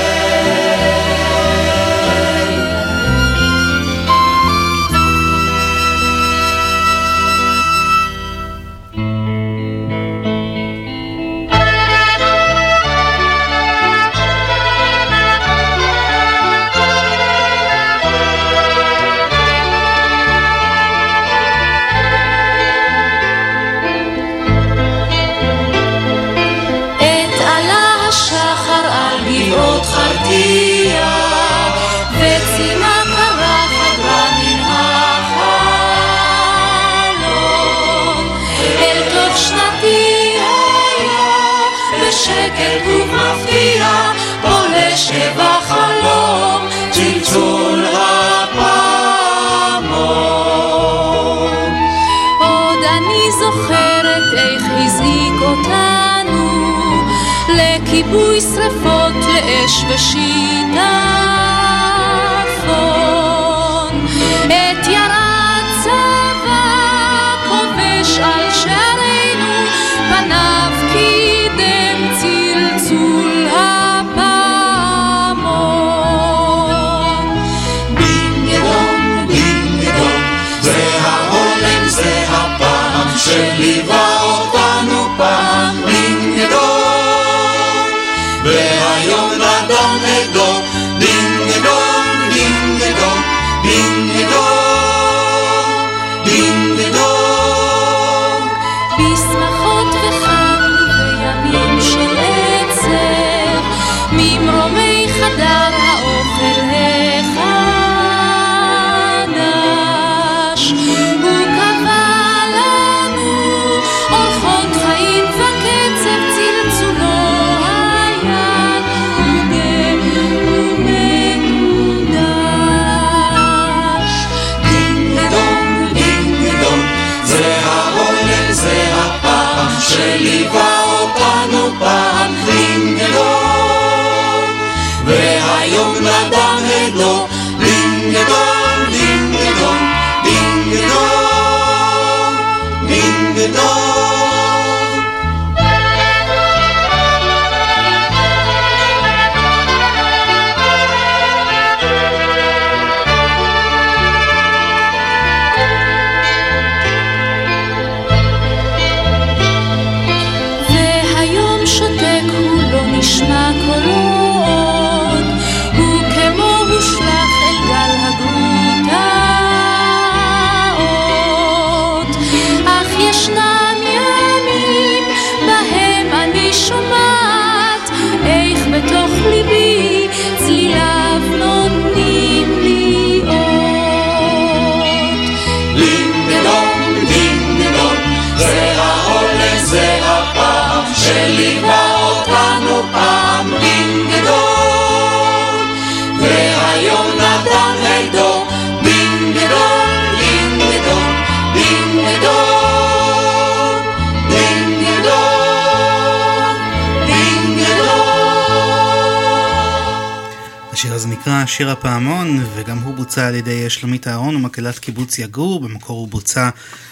בוצע על ידי אה, שלומית אהרון ומקהלת קיבוץ יגור, במקור הוא בוצע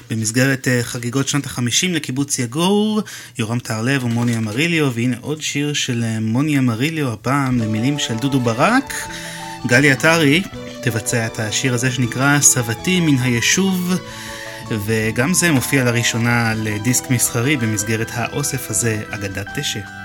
במסגרת אה, חגיגות שנות החמישים לקיבוץ יגור, יורם טהרלב ומוני אמריליו, והנה עוד שיר של אה, מוני אמריליו, הפעם למילים של דודו ברק. גלי עטרי תבצע את השיר הזה שנקרא "סבתי מן היישוב", וגם זה מופיע לראשונה על דיסק מסחרי במסגרת האוסף הזה, אגדת תשא.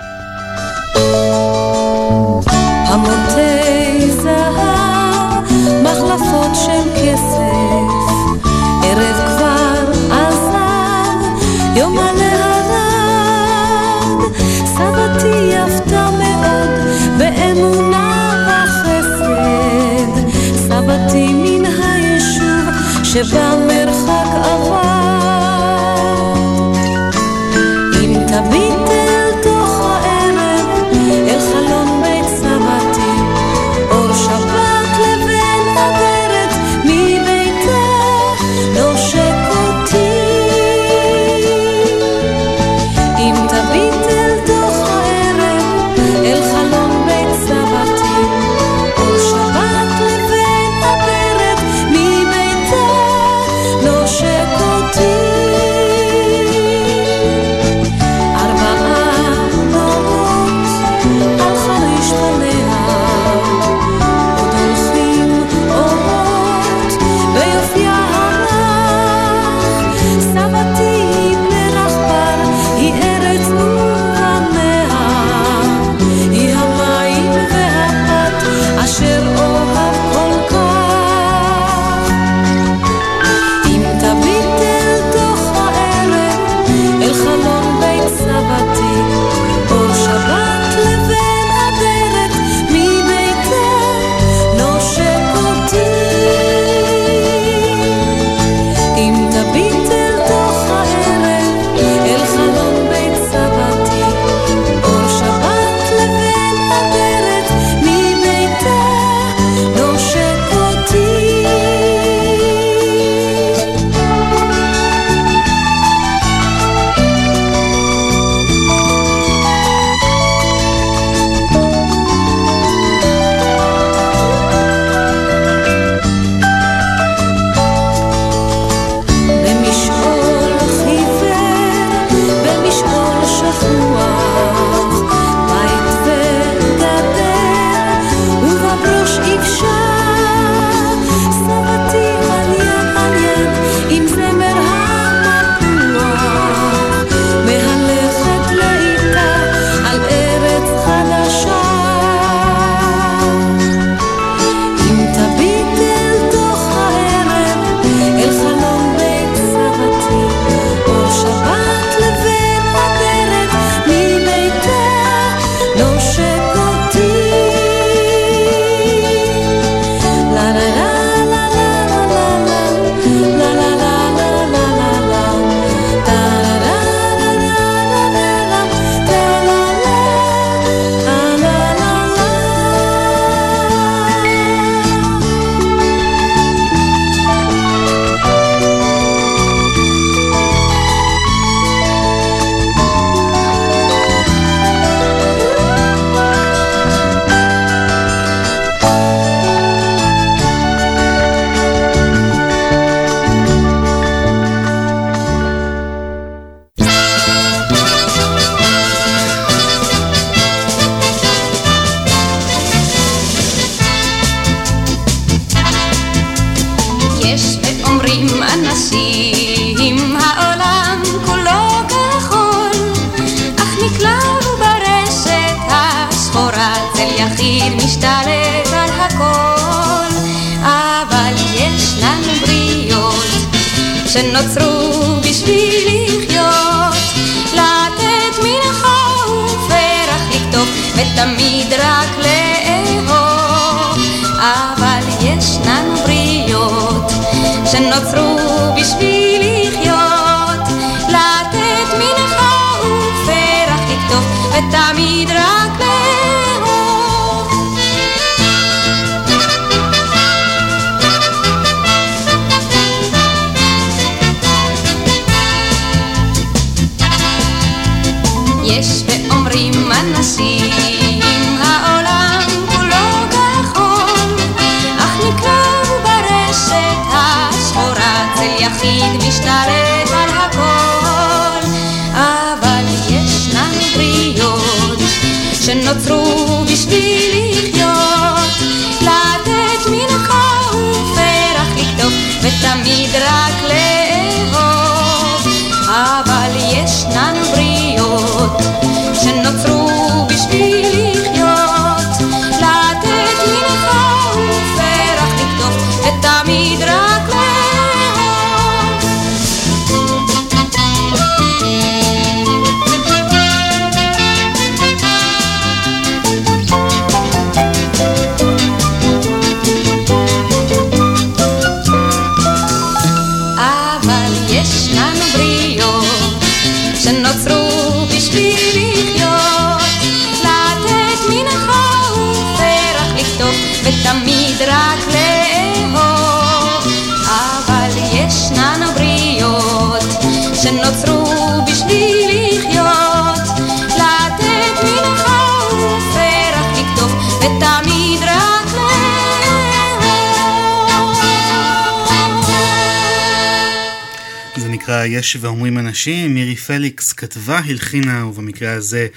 50, מירי פליקס כתבה, הלחינה, ובמקרה הזה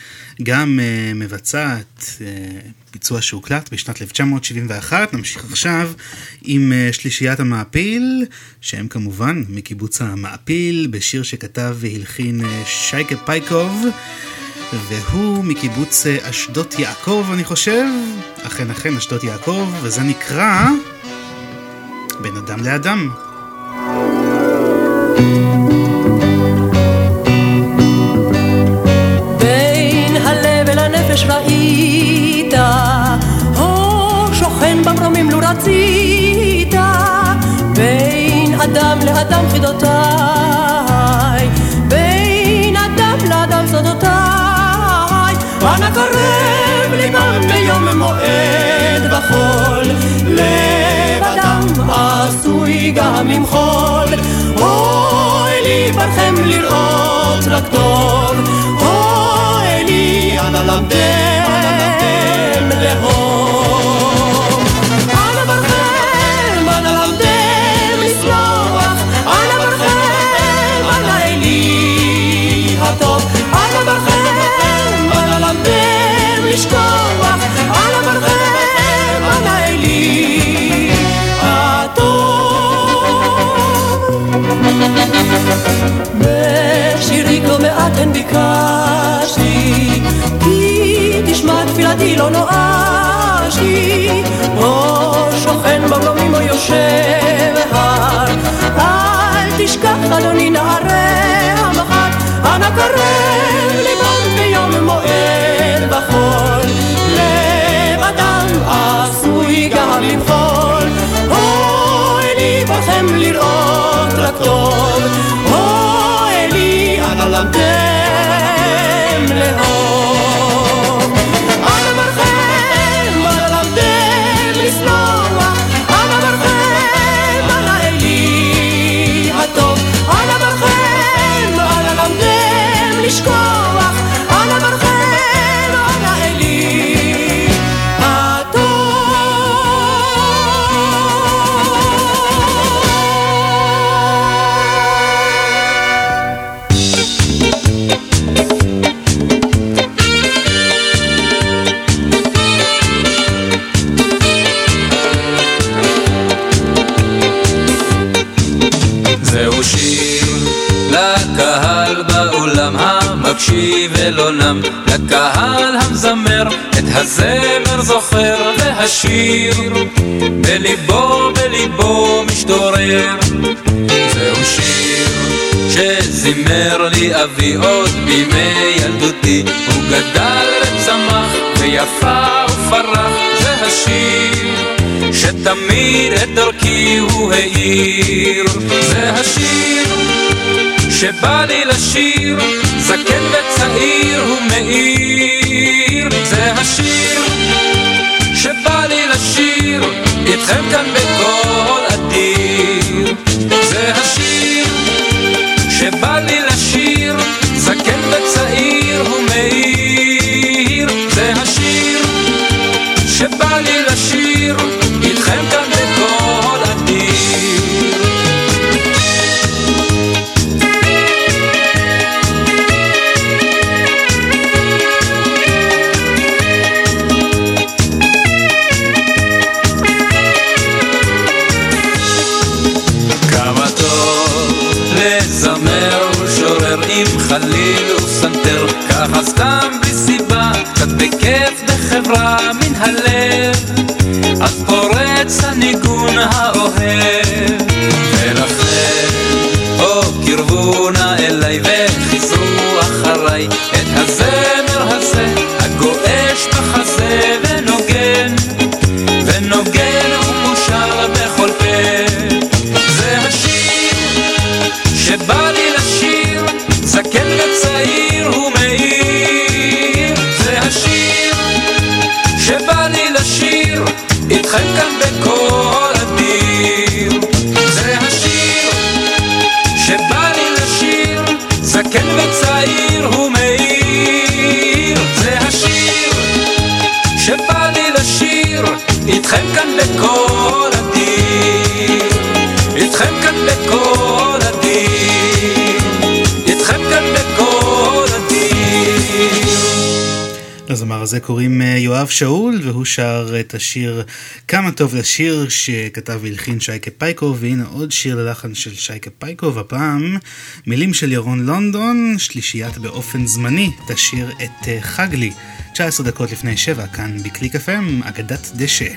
גם uh, מבצעת, uh, ביצוע שהוקלט בשנת 1971. נמשיך עכשיו עם uh, שלישיית המעפיל, שהם כמובן מקיבוץ המעפיל, בשיר שכתב והלחין uh, שייקה פייקוב, והוא מקיבוץ uh, אשדות יעקב, אני חושב. אכן, אכן, אשדות יעקב, וזה נקרא... בין אדם לאדם. חידותיי, בין אדם לאדם סודותיי, אנא קרב ליבם ביום מועד וחול, לב אדם עשוי גם למחול, אוי לי ברכם לראות רק טוב, אוי לי אנא למדם לאהוב. תשכח אדוני נערי המחר, אנא קרב ליבם ביום מועד וחול, לב אדם עשוי גם למחול, אוי לי בכם לראות רק טוב, אוי לי אנא למדם לאהוב. ולא נם, לקהל המזמר, את הזמר זוכר והשיר. בליבו בליבו משתורר. זהו שיר שזימר לי אבי עוד בימי ילדותי, הוא גדל וצמח ויפה ופרח, זה השיר שתמיד את דרכי הוא האיר, זה השיר שבא לי לשיר, זקן וצעיר הוא מאיר, זה השיר. שבא לי לשיר, איתכם כאן בקול אדיר, זה השיר. שבא ha הזה קוראים אה, יואב שאול, והוא שר את השיר "כמה טוב לשיר" שכתב והלחין שייקה פייקוב, והנה עוד שיר ללחן של שייקה פייקוב, הפעם מילים של ירון לונדון, שלישיית באופן זמני, תשיר את חג לי, 19 דקות לפני שבע, כאן בקליק FM, אגדת דשא.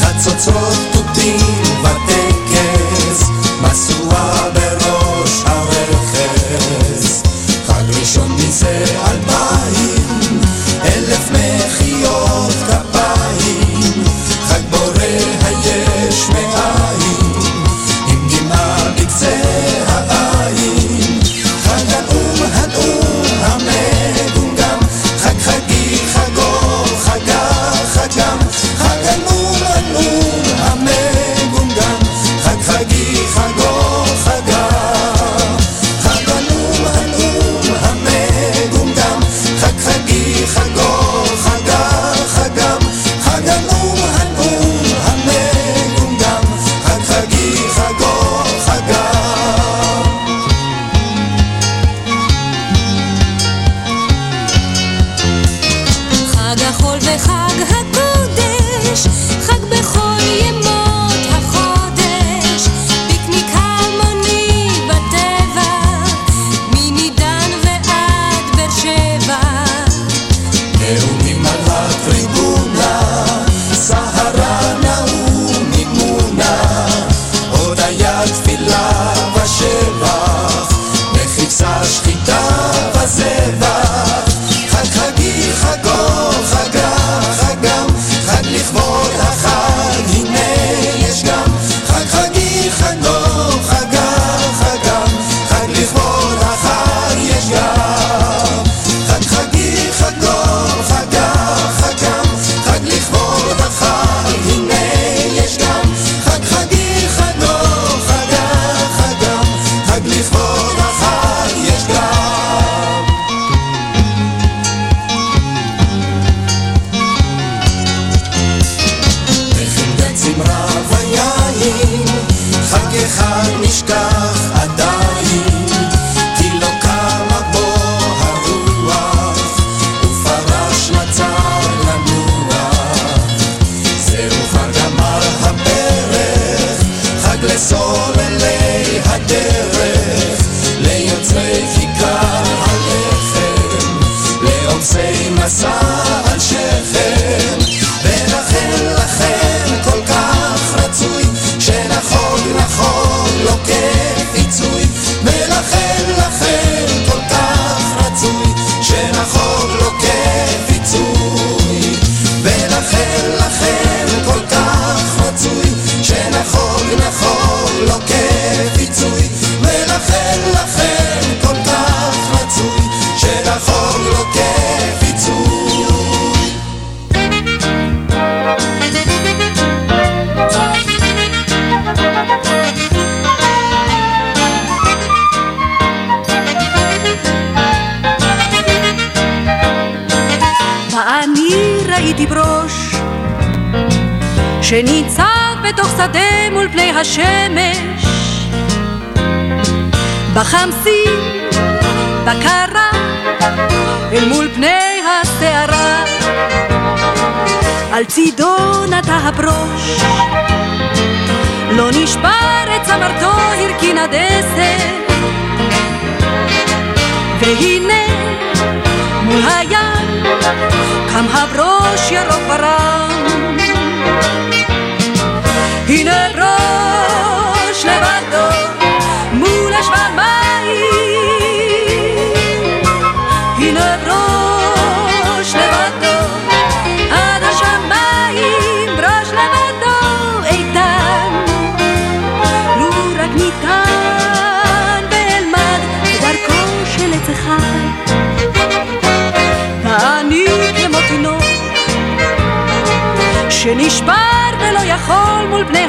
חצוצרות תותים desfilava cheio.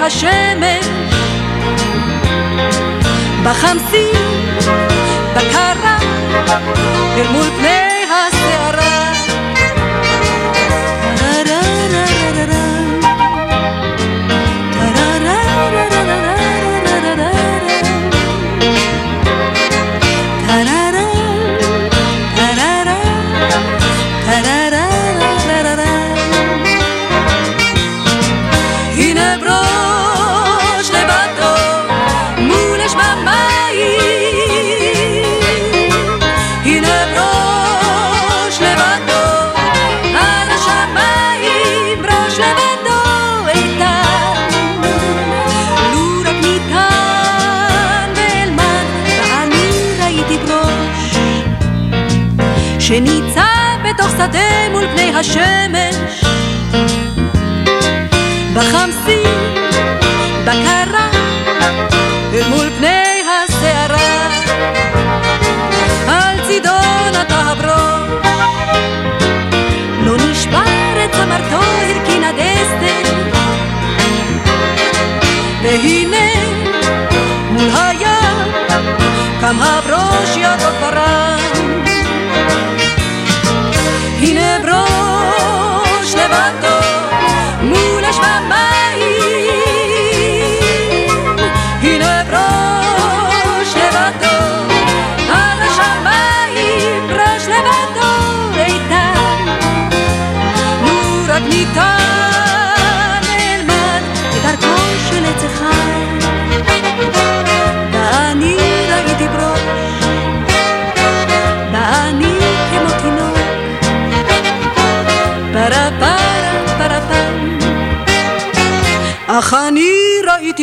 השמש. בחמסין, בקרה, אל מול פני מול פני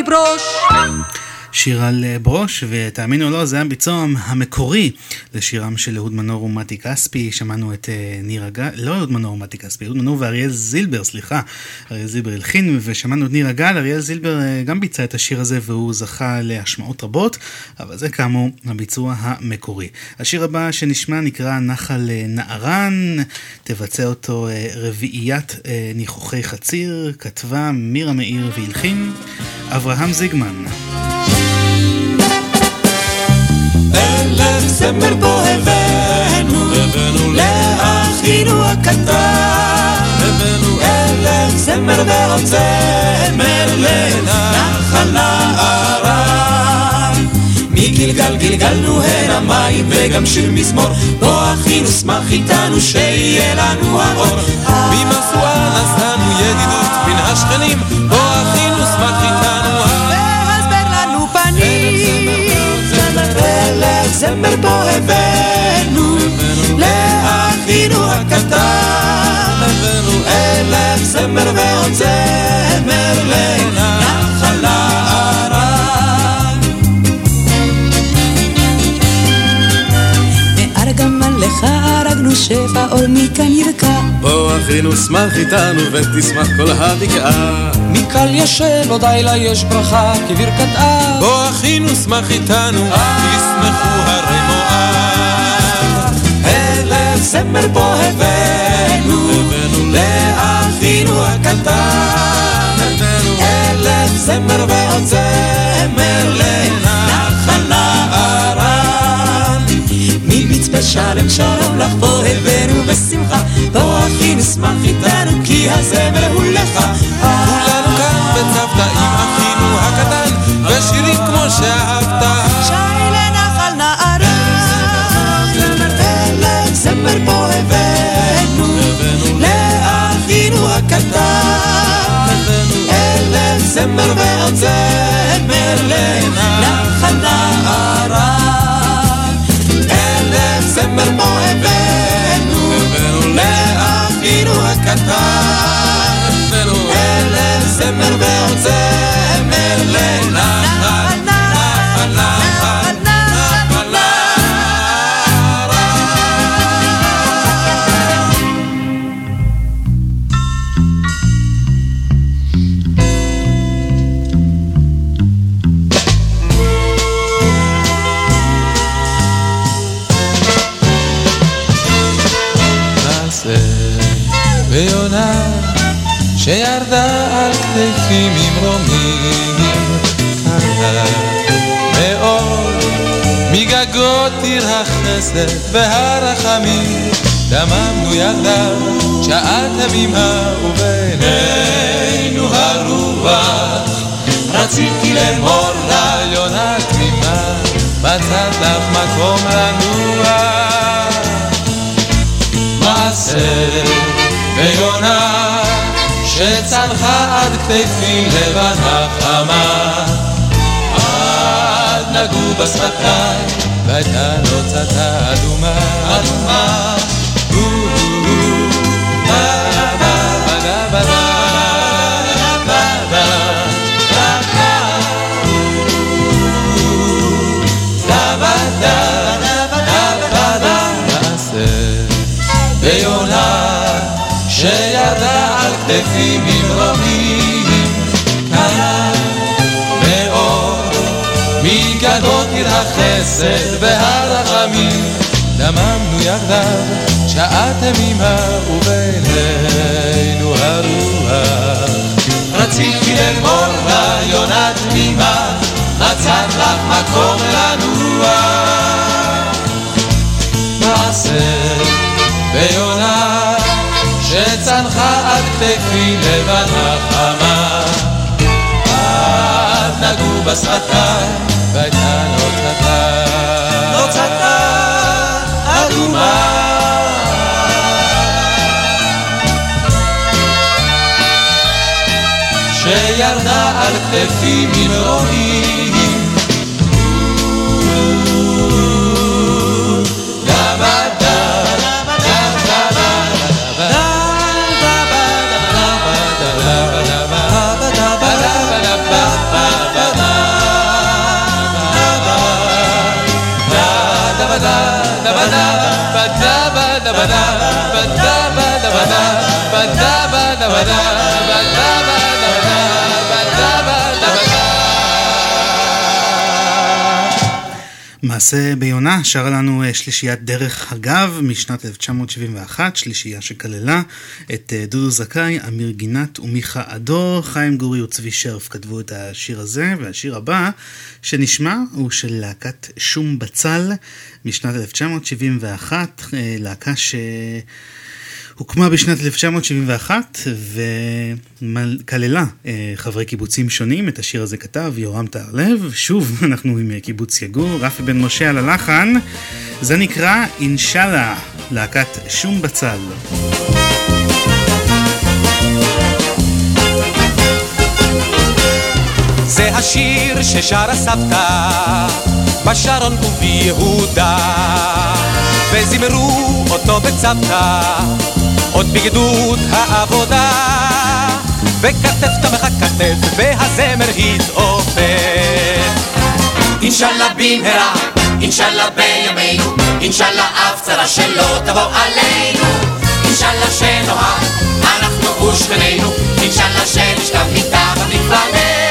ברוש שיר על אה, ברוש, ותאמינו או לא, זה הביצוע המקורי לשירם של אהוד מנור ומתי כספי. שמענו את אה, נירה גל, לא אהוד מנור ומתי כספי, אהוד מנור ואריאל זילבר, סליחה. אריאל זילבר הלחין, ושמענו את נירה גל. אריאל זילבר אה, גם ביצע את השיר הזה, והוא זכה להשמעות רבות, אבל זה כאמור הביצוע המקורי. השיר הבא שנשמע נקרא נחל נערן, תבצע אותו רביעיית ניחוחי חציר, כתבה מירה מאיר והלחין אברהם זיגמן. אלף זמר בו הבאנו, לאחינו הקטן. אלף זמר ועוד זמר לנחל נערן. מגלגל גלגלנו הן המים וגם שיר מזמור. בוא אחינו שמח איתנו שיהיה לנו האור. ממשואה נשאנו ידידות מן השכנים, בוא זמר בו הבאנו, לאחינו הקטן. אלף זמר ועוד זמר לנחל נערן לך הרגנו שפע אור מכאן ירקע. בוא אחינו שמח איתנו ותשמח כל הבקעה. מקל ישל עוד לילה יש ברכה כברכת אב. בוא אחינו שמח איתנו, תשמחו הרי מואב. אלף זמר פה הבאנו, לאחינו הקטן. אלף זמר ועוד זמר לנחל ממצפה שלם שלום לך פה הבאנו בשמחה. בוא אחי נשמח איתנו כי הזמר הוא לאחינו הקטן. אלף זמר ועוד ממרומים קלה מאוד מגגות עיר החסד והרחמים. דממנו יחדיו שעת הבימה ובינינו הרוח רציתי לאמור לה יונה תמימה מצאת לך מקום מעשה ויונה שצנחה עד כתפי לבנה חמה. עד נגעו בשפתיים והייתה נוצתה אדומה. אדומה כתפי ממרומים קלה והרחמים. דממנו יחדיו שעת המימה ובינינו הרוח. רציתי לאמור לה יונה תמימה מצאת לך מקום לנוע בשפתיים והייתה נוצתה נוצתה אדומה. שירדה על כתפי ממרומים מעשה ביונה שרה לנו אה, שלישיית דרך הגב משנת 1971, שלישייה שכללה את אה, דודו זכאי, אמיר גינת ומיכה אדור, חיים גורי וצבי שרף כתבו את השיר הזה, והשיר הבא שנשמע הוא של להקת שום בצל משנת 1971, אה, להקה ש... הוקמה בשנת 1971 וכללה אה, חברי קיבוצים שונים, את השיר הזה כתב יורם טהרלב, שוב (laughs) אנחנו עם אה, קיבוץ יגור, רפי בן משה על הלחן, זה נקרא אינשאללה, להקת שום בצל. זה השיר ששרה סבתא בשרון וביהודה וזימרו אותו בצוותא, עוד בגדוד העבודה, וכתף תמך כתף, והזמר התעופף. אינשאללה במהרה, אינשאללה בימינו, אינשאללה אף צרה שלא תבוא עלינו, אינשאללה שנאהב, אנחנו ושכנינו, אינשאללה שנשכב מתחת לכבודנו.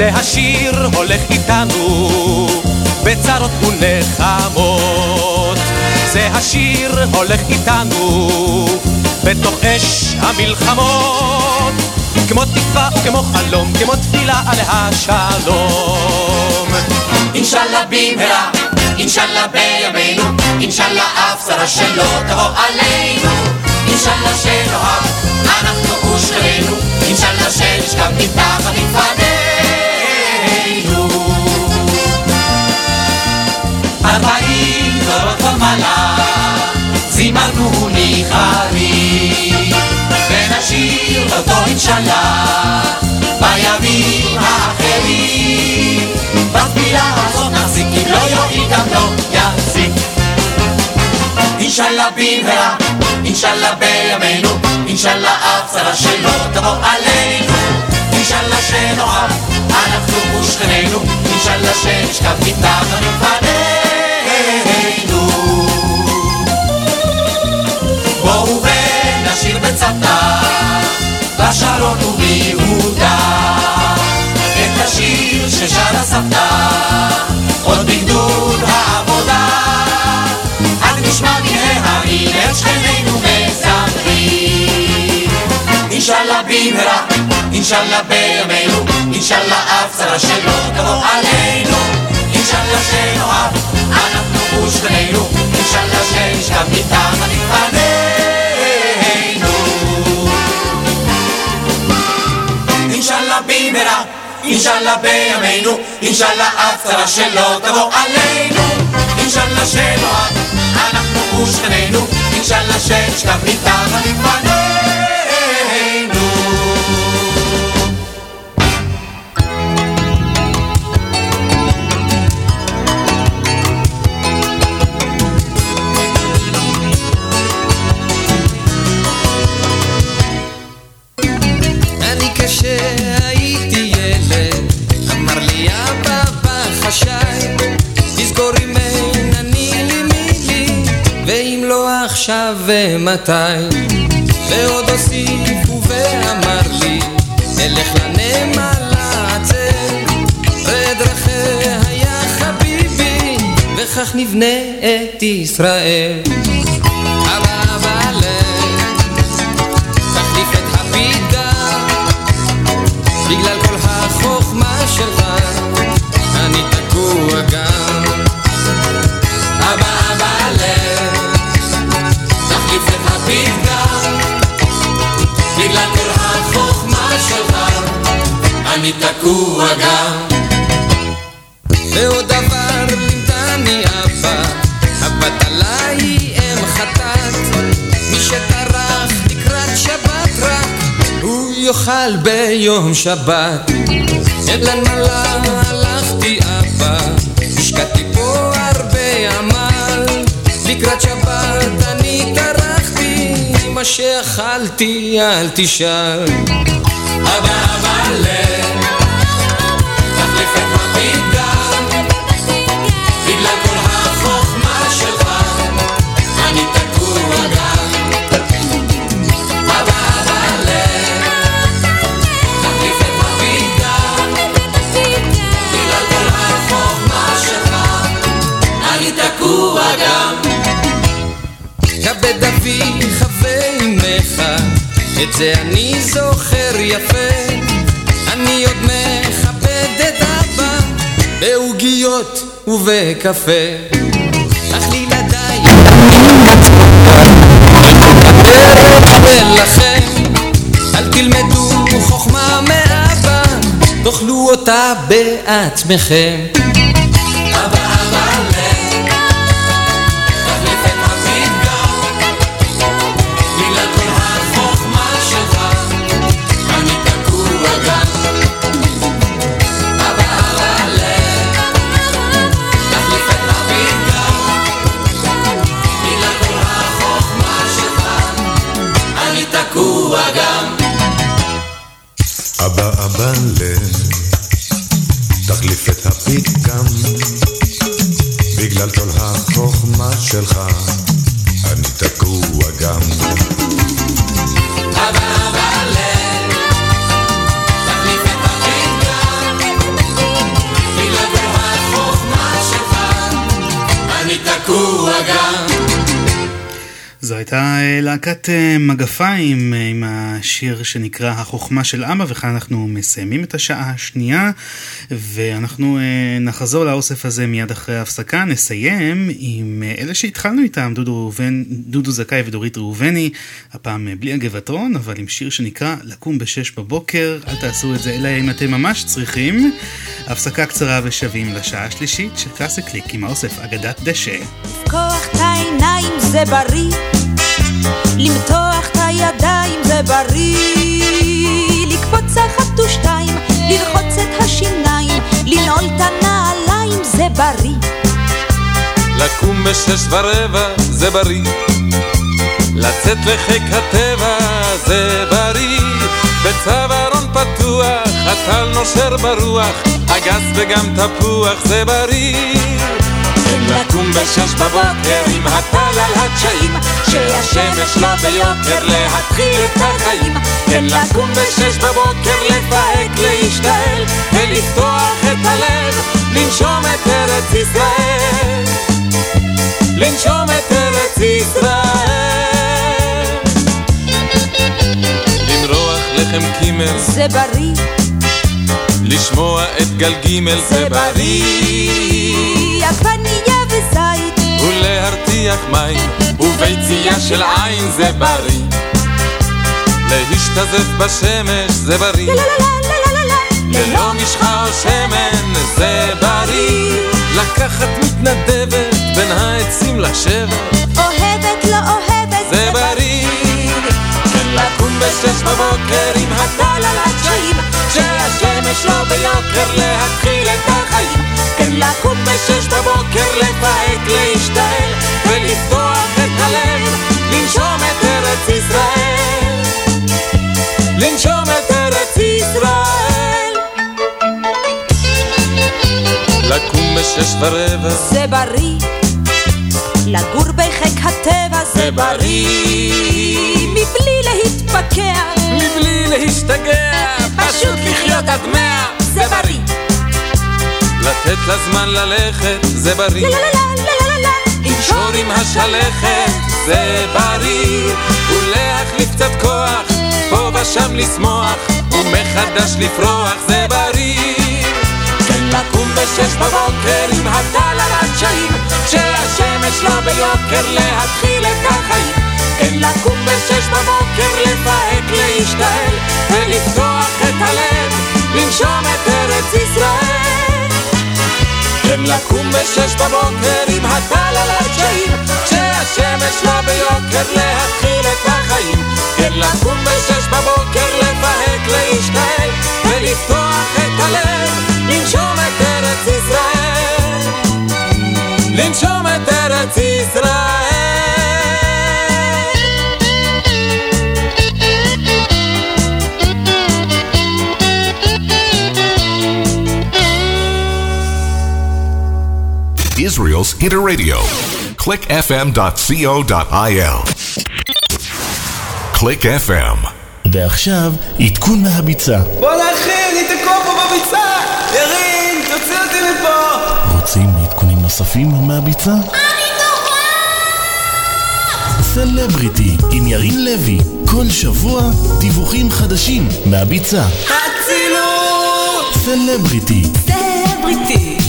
זה השיר הולך איתנו בצרות ונחמות. זה השיר הולך איתנו בתוך אש המלחמות. כמו תקווה וכמו חלום, כמו תפילה על השלום. אינשאללה במהרה, אינשאללה בימינו, אינשאללה אף צרה שלא תבוא עלינו, אינשאללה שנאהב, אנחנו ושכנינו, אינשאללה שנשכב מתחת לכבודנו. דורות ומעלה, זימרנו ניחרים, ונשאיר אותו אינשאללה, בימים האחרים. בתפילה הזאת נחזיק, אם לא יועיל גם לא יחזיק. אינשאללה במהרה, אינשאללה בימינו, אינשאללה אף צרה שלא תבוא עלינו. אינשאללה שנאהב, אנחנו ושכנינו, אינשאללה שנשכב מתחת לפנינו. בצוותא, בשרון וביהודה, את השיר ששר הסבתא, עוד בגדוד העבודה. אז נשמע מן ההרים את שכנינו מזמרים. אינשאללה במהרה, אינשאללה בימינו, אינשאללה אף צרה שלא תבוא עלינו. אינשאללה שנאהב, אנחנו ושכנינו, אינשאללה שנשכב מתחת לפנינו. במהרה, אינשאללה בימינו, אינשאללה אף צרה שלא תבוא עלינו. אינשאללה שנאהב, אנחנו ושכנינו, אינשאללה שנשכב מתחת לפנינו. עכשיו ומתי. ועוד הוסיף ואמר לי, אלך לנמלה עצר, ודרכיה היה חביבי, וכך נבנה את ישראל. בגלל כל החוכמה שלך אני תקוע גם אני תקוע גם. ועוד דבר לימדני אבא הבטלה היא אם חטאת. מי שטרח לקראת שבת רק הוא יאכל ביום שבת. אל הנמלה הלכתי אבא השקעתי פה הרבה עמל. לקראת שבת אני טרחתי מה שאכלתי אל תשאל את זה אני זוכר יפה. אני עוד מכבד את אבא, בעוגיות ובקפה. אך לילדיי, ולכם, אל תלמדו חוכמה מאבא, תאכלו אותה בעצמכם. זו הייתה אה, להקת אה, מגפיים אה, עם השיר שנקרא החוכמה של אבא וכאן אנחנו מסיימים את השעה השנייה ואנחנו נחזור לאוסף הזה מיד אחרי ההפסקה. נסיים עם אלה שהתחלנו איתם דודו, ראובן, דודו זכאי ודורית ראובני הפעם בלי הגבעתרון אבל עם שיר שנקרא לקום בשש בבוקר אל תעשו את זה אלא אם אתם ממש צריכים. הפסקה קצרה ושבים לשעה השלישית של קלאסי קליק עם האוסף אגדת דשא. זה בריא למתוח את הידיים זה בריא, לקפוץ אחת ושתיים, לרחוץ את השיניים, לנעול את הנעליים זה בריא. לקום בשש ורבע זה בריא, לצאת לחיק הטבע זה בריא, בצווארון פתוח, הטל נושר ברוח, אגס וגם תפוח זה בריא. לקום בשש בבוקר עם הטל על הדשאים שהשמש לא ביוקר להתחיל את החיים. כן לקום בשש בבוקר לפהק להשתעל ולפתוח את הלב לנשום את ארץ ישראל. לנשום את ארץ ישראל. למרוח לחם קימל. זה בריא. לשמוע את גל גימל זה בריא עגבנייה וזית. ולהרתיח מים וביצייה של עין זה בריא. להשתזף בשמש זה בריא. ללא משחה או שמן זה בריא. לקחת מתנדבת בין העצים לשבת אוהבת לא אוהבת זה בריא. לקום בשש בבוקר עם הטל על הדשאים שהשמש לא ביוקר להתחיל את החיים לקום בשש בבוקר לפהק להשתעל ולפתוח את הלב לנשום את ארץ ישראל. לנשום את ארץ ישראל. לקום בשש ורבע. זה בריא. לגור בחיק הטבע זה בריא. מבלי להתפקע מבלי להשתגע. פשוט לחיות עד מאה. זה בריא לתת לזמן ללכת זה בריא. לנשור עם השלכת זה בריא. ולהחליף קצת כוח פה ושם לשמוח ומחדש לפרוח זה בריא. כן לקום בשש בבוקר עם הטל על הדשאים כשהשמש לא ביוקר להתחיל את החיים. כן לקום בשש בבוקר לפהק להשתעל ולפתוח את הלב לנשום את ארץ ישראל כן לקום בשש בבוקר עם הטל על הדשאים כשהשמש לא ביוקר להתחיל את החיים. כן לקום בשש בבוקר לפהק להשתעל ולפתוח את הלב לנשום את ארץ ישראל. לנשום את ארץ ישראל Israel's Hitter Radio. clickfm.co.il. Click FM. ועכשיו, עדכון מהביצה. וואלה אחי, אני תקוע פה בביצה! ירין, תוציא אותי מפה! רוצים עדכונים נוספים מהביצה? אני סלבריטי עם ירין לוי, כל שבוע דיווחים חדשים מהביצה. אצילות! סלבריטי. סלבריטי.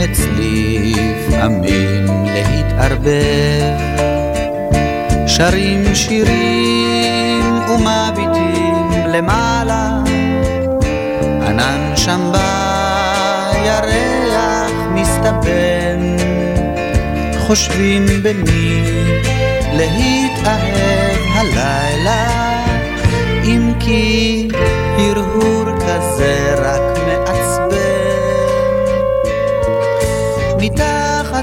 אומץ לפעמים להתערבב. שרים שירים ומביטים למעלה. ענן שם בירח מסתבן, חושבים במי להתאהב הלילה, אם כי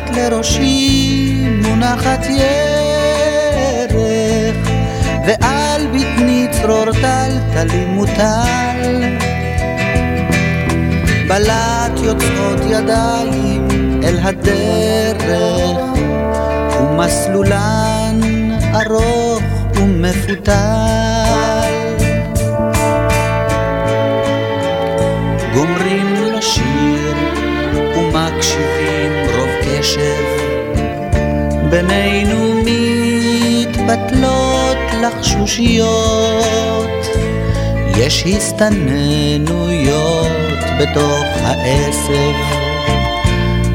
מתחת לראשי מונחת ירך, ועל בטני צרור טלטלי מוטל. בלט יוצאות ידיים אל הדרך, ומסלולן ארוך ומפותל. גומרים לשיר ומקשיבים רוב קשב, בינינו מתבטלות לחשושיות, יש הסתננויות. בתוך העשב,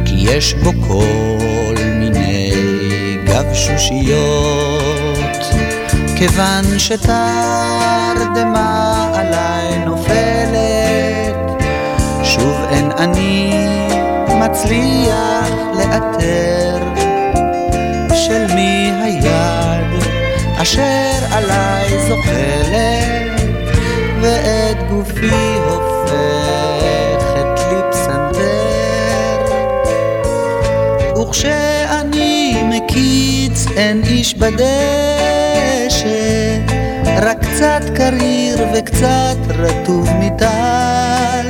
כי יש בו כל מיני גבשושיות, כיוון שתרדמה עליי נופלת, שוב אין אני מצליח לאתר של מי היד אשר עליי זוחלת, ואת גופי הופך. וכשאני מקיץ אין איש בדשא, רק קצת קריר וקצת רטוב מטל.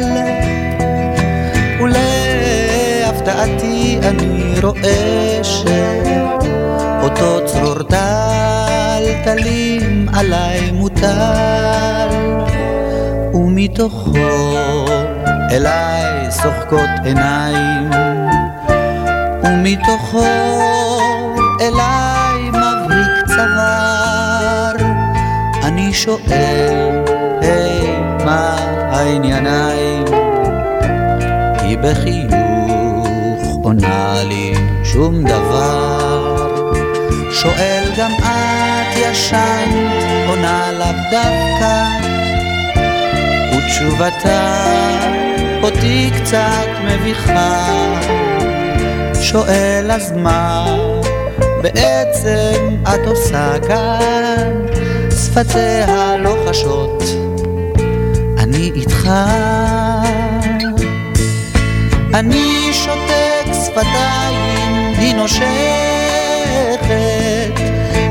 ולהפתעתי אני רואה שאותו צרור טלטלים עליי מוטל, ומתוכו אליי שוחקות עיניים. ומתוכו אליי מבריק צוואר. אני שואל, היי, מה הענייניים? היא לי שום דבר. שואל גם את ישנת, עונה לאו דווקא, ותשובתה אותי קצת מביכה. שואל אז מה בעצם את עושה כאן? שפתיה לא אני איתך. אני שותק שפתיים, היא נושכת,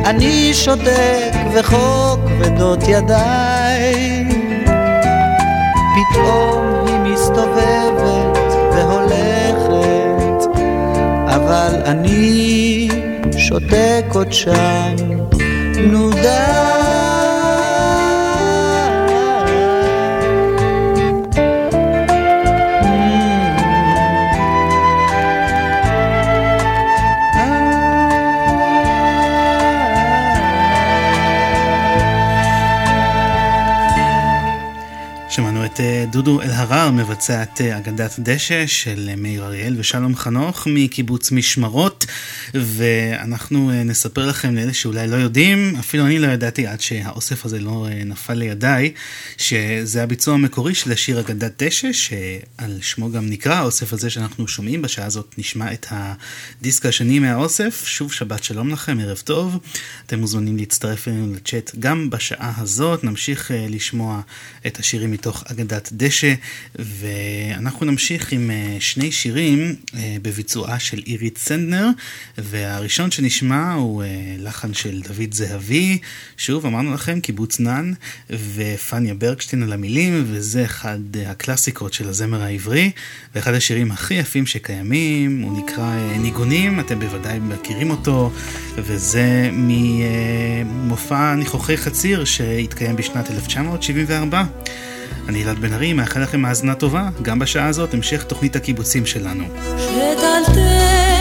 אני שותק וחוק כבדות ידיי. פתאום היא מסתובבת והולכת, אבל אני שותק עוד שם, נו די. דודו אלהרר מבצע את אה, אגדת דשא של אה, מאיר אריאל ושלום חנוך מקיבוץ משמרות. ואנחנו נספר לכם לאלה שאולי לא יודעים, אפילו אני לא ידעתי עד שהאוסף הזה לא נפל לידיי, שזה הביצוע המקורי של השיר אגדת דשא שעל שמו גם נקרא האוסף הזה שאנחנו שומעים. בשעה הזאת נשמע את הדיסק השני מהאוסף, שוב שבת שלום לכם, ערב טוב, אתם מוזמנים להצטרף אלינו לצ'אט. גם בשעה הזאת, נמשיך לשמוע את השירים מתוך אגדת דשא, ואנחנו נמשיך עם אה, שני שירים אה, בביצועה של אירית סנדנר, והראשון שנשמע הוא אה, לחן של דוד זהבי, שוב אמרנו לכם קיבוץ נאן, ופניה ברקשטיין על המילים, וזה אחד הקלאסיקות של הזמר העברי, ואחד השירים הכי יפים שקיימים, הוא נקרא ניגונים, אתם בוודאי מכירים אותו, וזה ממופע ניחוחי חציר שהתקיים בשנת 1974. אני אלעד בן ארי, מאחל לכם האזנה טובה, גם בשעה הזאת, המשך תוכנית הקיבוצים שלנו. שתלתם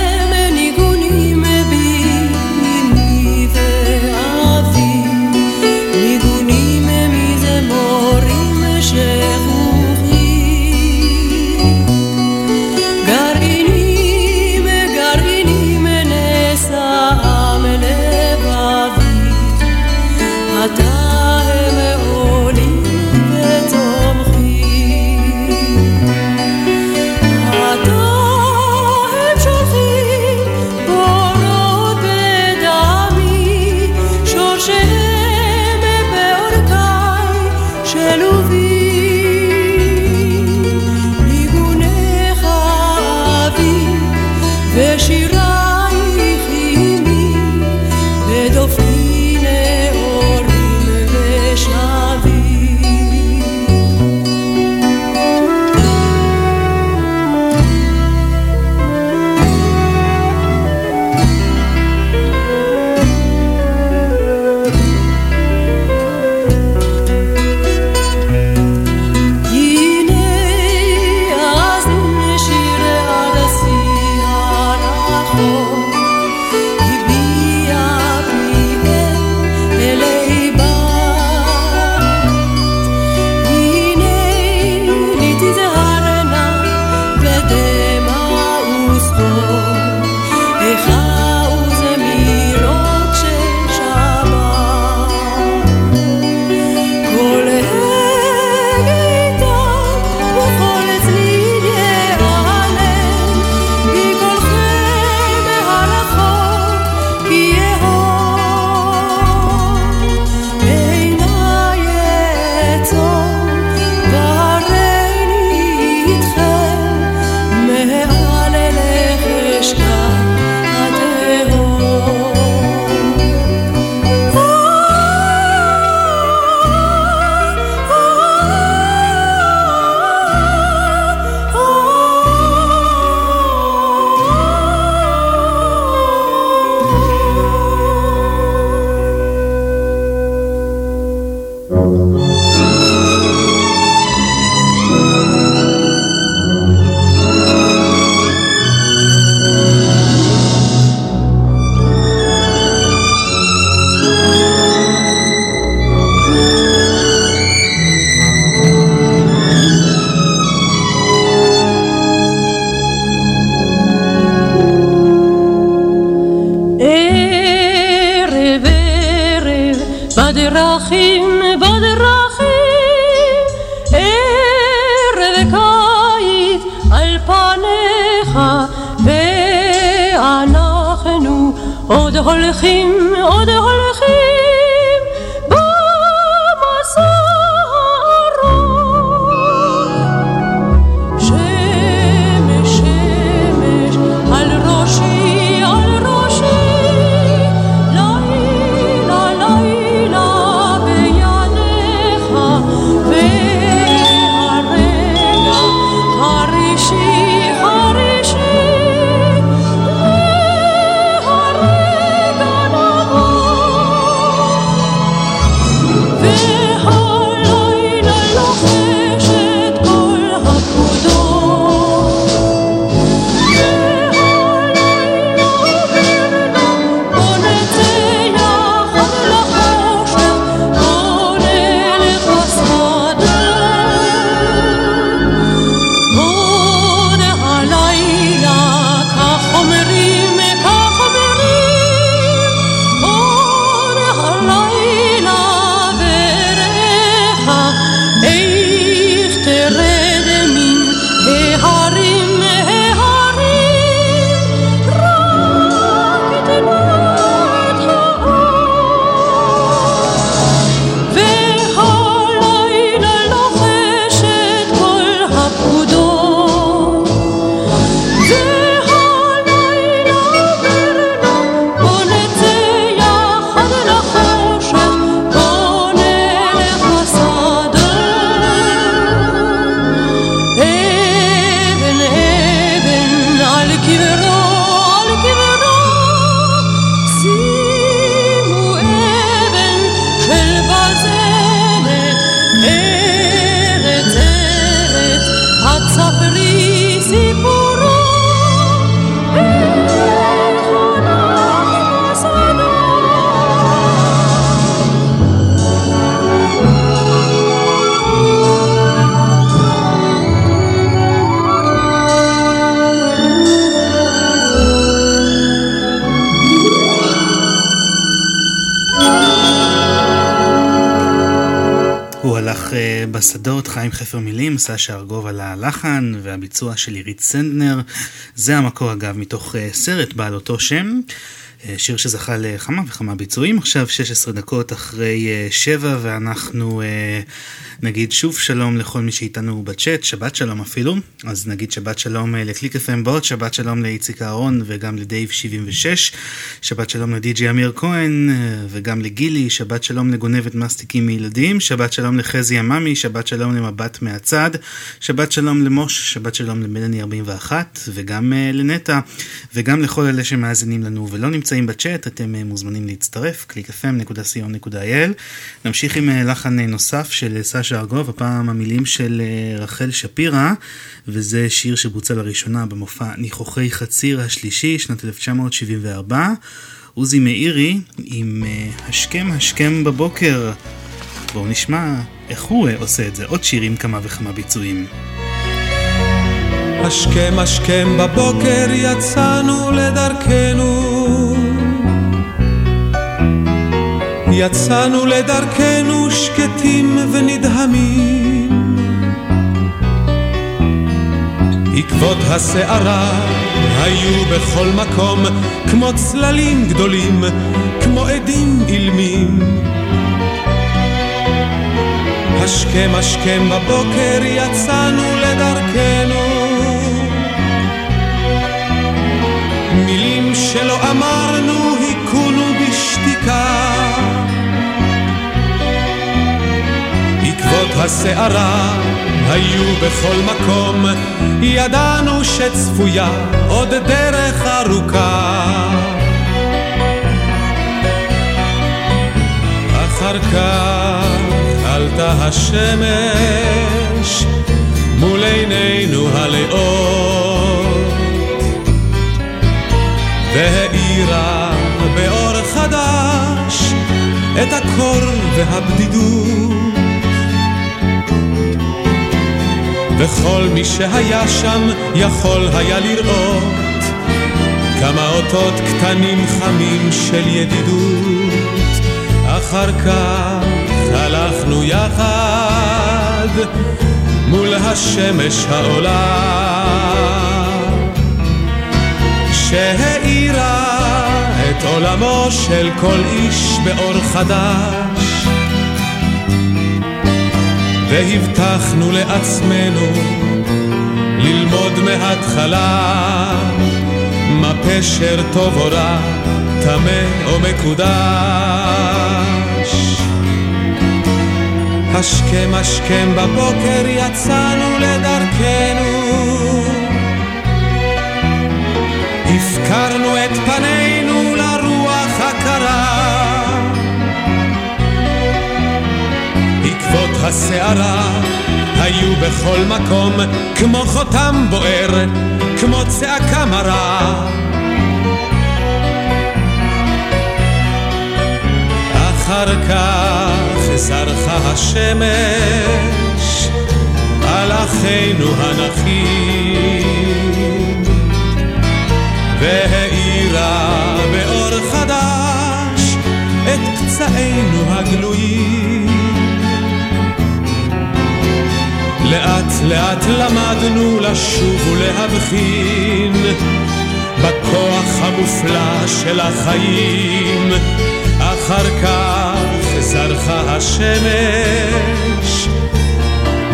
סשה ארגוב על הלחן והביצוע של עירית סנדנר. זה המקור אגב מתוך אה, סרט בעל אותו שם. אה, שיר שזכה לכמה וכמה ביצועים, עכשיו 16 דקות אחרי 7 ואנחנו נגיד שוב שלום לכל מי שאיתנו בצ'אט, שבת שלום אפילו, אז נגיד שבת שלום אה, לקליק FM בוט, שבת שלום לאיציק אהרון וגם לדייב 76, שבת שלום לדי.ג'י אמיר כהן אה, וגם לגילי, שבת שלום לגונבת מסטיקים מילדים, שבת שלום לחזי עממי, שבת שלום למבט מהצד, שבת שלום למוש, שבת שלום למלני 41 וגם לנטע. וגם לכל אלה שמאזינים לנו ולא נמצאים בצ'אט, אתם uh, מוזמנים להצטרף, www.clickfm.co.il נמשיך עם uh, לחן uh, נוסף של סשה ארגוב, הפעם המילים של אה, רחל שפירא, וזה שיר שבוצע לראשונה במופע ניחוחי חציר השלישי, שנת 1974. עוזי מאירי עם אה, השכם השכם בבוקר. בואו נשמע איך הוא אה, עושה את זה, עוד שיר עם כמה וכמה ביצועים. השכם השכם בבוקר יצאנו לדרכנו יצאנו לדרכנו שקטים ונדהמים עקבות הסערה היו בכל מקום כמו צללים גדולים, כמו עדים אילמים. השכם השכם בבוקר יצאנו לדרכנו מילים שלא אמרנו עקבות הסערה היו בכל מקום, ידענו שצפויה עוד דרך ארוכה. אחר כך עלתה השמש מול עינינו הלאות, והאירה באור חדש את הקור והבדידות. וכל מי שהיה שם יכול היה לראות כמה אותות קטנים חמים של ידידות. אחר כך הלכנו יחד מול השמש העולה שהאירה את עולמו של כל איש באור חדש והבטחנו לעצמנו ללמוד מההתחלה מה פשר טוב או רע, טמא או מקודש. השכם השכם בבוקר יצאנו לדרכנו הפקרנו את פנינו עקבות הסערה היו בכל מקום כמו חותם בוער, כמו צעקה מרה. אחר כך זרחה השמש על אחינו הנחים והאירה באור חדש את פצעינו הגלויים לאט לאט למדנו לשוב ולהבחין בכוח המופלא של החיים. אחר כך זרחה השמש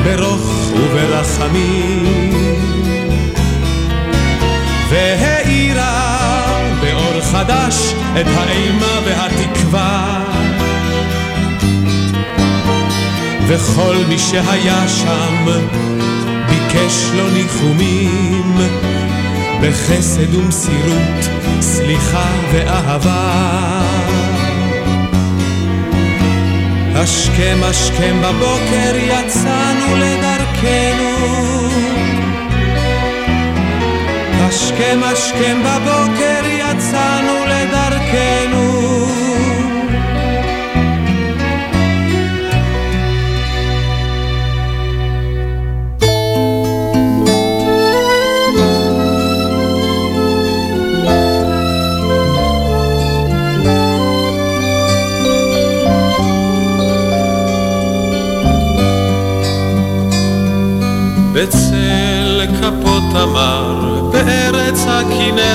ברוך וברחמים. והאירה באור חדש את האימה והתקווה וכל מי שהיה שם ביקש לו ניחומים. בחסד ומסירות, סליחה ואהבה. השכם השכם בבוקר יצאנו לדרכנו. השכם השכם בבוקר יצאנו לדרכנו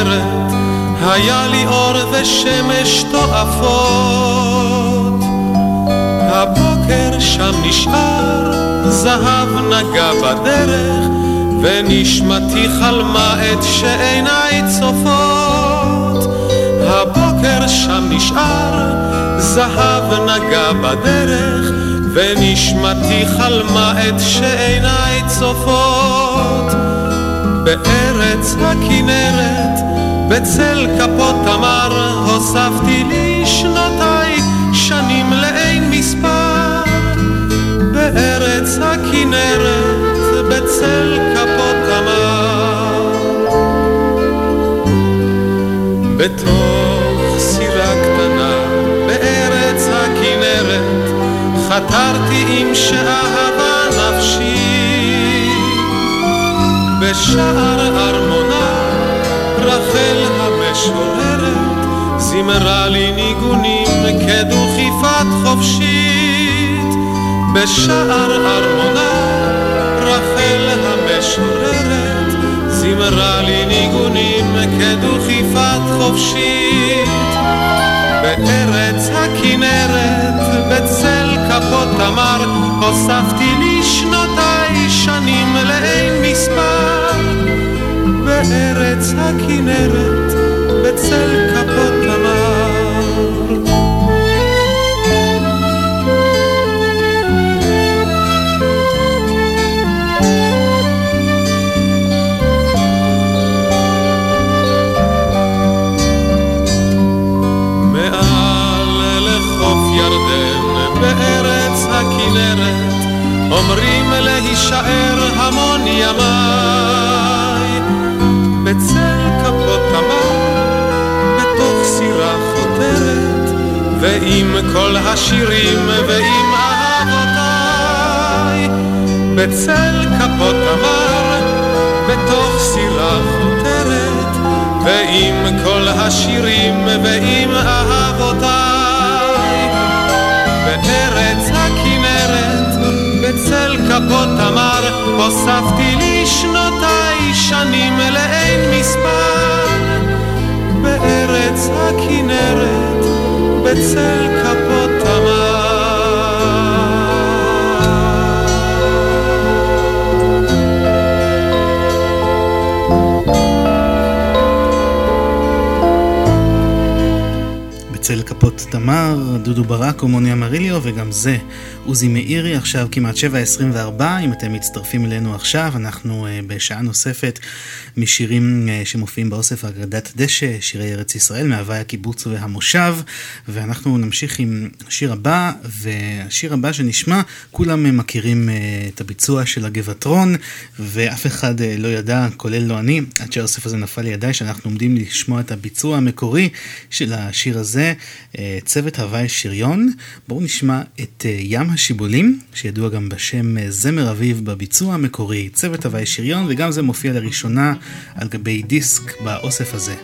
הכנרת היה לי אור ושמש תועפות. הבוקר שם נשאר זהב נגע בדרך ונשמתי חלמה את שעיניי צופות. הבוקר שם נשאר זהב נגע בדרך ונשמתי חלמה את שעיניי צופות. בארץ הכנרת בצל כפות תמר הוספתי לי שנותיי שנים לאין מספר. בארץ הכנרת בצל כפות תמר. בתוך סירה קטנה בארץ הכנרת חתרתי עם שאהבה נפשי. בשער ארמונה רחל המשוררת. זימרה לי ניגונים כדוכיפת חופשית. בשער ארמונה רחל המשוררת. זימרה לי ניגונים כדוכיפת חופשית. בארץ הכנרת בצל כפות תמר הוספתי לי שנותיי שנים לאין מספר בארץ הכנרת בצל כפות הכנרת אומרים להישאר המון ימיי ועם כל השירים ועם אהבותיי בצל כפות תמר בתוך סירה חותרת ועם כל השירים ועם אהבותיי בארץ הכנרת, בצל כפות תמר, הוספתי לי שנותיי שנים לאין מספר. בארץ הכנרת, בצל כפות. בצל כפות תמר, דודו ברק ומוני אמריליו, וגם זה עוזי מאירי, עכשיו כמעט 7.24, אם אתם מצטרפים אלינו עכשיו, אנחנו uh, בשעה נוספת משירים uh, שמופיעים באוסף אגדת דשא, שירי ארץ ישראל, מהווי הקיבוץ והמושב, ואנחנו נמשיך עם השיר הבא, והשיר הבא שנשמע, כולם מכירים uh, את הביצוע של הגבעטרון, ואף אחד uh, לא ידע, כולל לא אני, עד שהאוסף הזה נפל לידיי, שאנחנו עומדים לשמוע את הביצוע המקורי של השיר הזה. צוות הוואי שריון. בואו נשמע את ים השיבולים, שידוע גם בשם זמר אביב בביצוע המקורי, צוות הוואי שריון, וגם זה מופיע לראשונה על גבי דיסק באוסף הזה.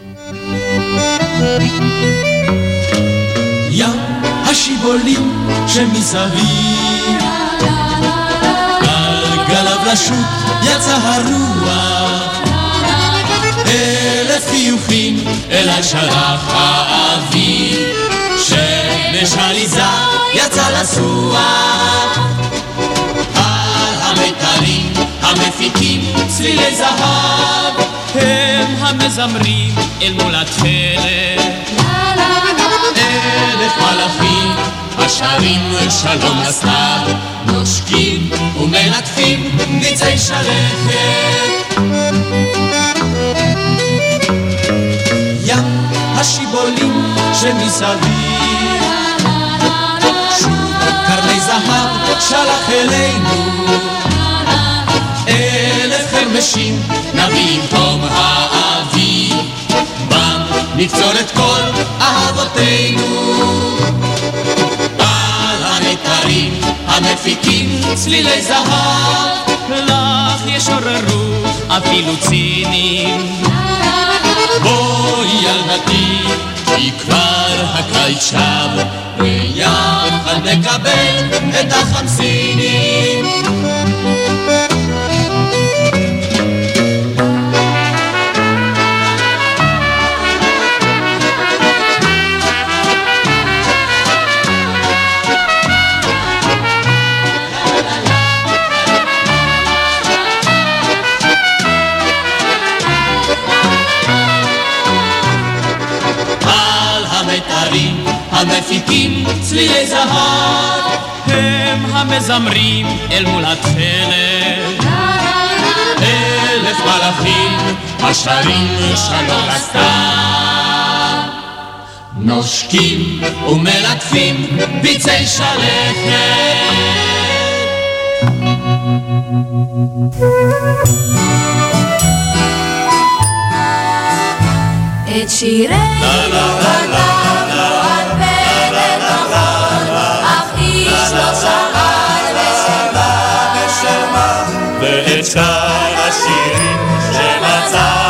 אלף חיוכים אליי שלח האביב, שמש עליזה יצא לסוח. המפיקים צלילי זהב, הם המזמרים אל מול התכלת. אלף מלאכים השרים שלום לסתיו, נושקים ומלטפים ניצי שלכת. ים השיבולים שמסביב שוב קרני זהב שלח אלינו חרמשים נביא עם האביב בם נקצור את כל אהבותינו. על הנתרים המפיקים צלילי זהב לך ישוררו אפילו צינים. בואי ילדתי, כי כבר הקיץ שב, ויחד נקבל את החמסינים. המפיקים צלילי זהב. הם המזמרים אל מול התכלת. אלף מלאכים השרים שלום לסתיו. נושקים ומלטפים ביצי שלכת. את שירנו ואת שאר השירים שמצאנו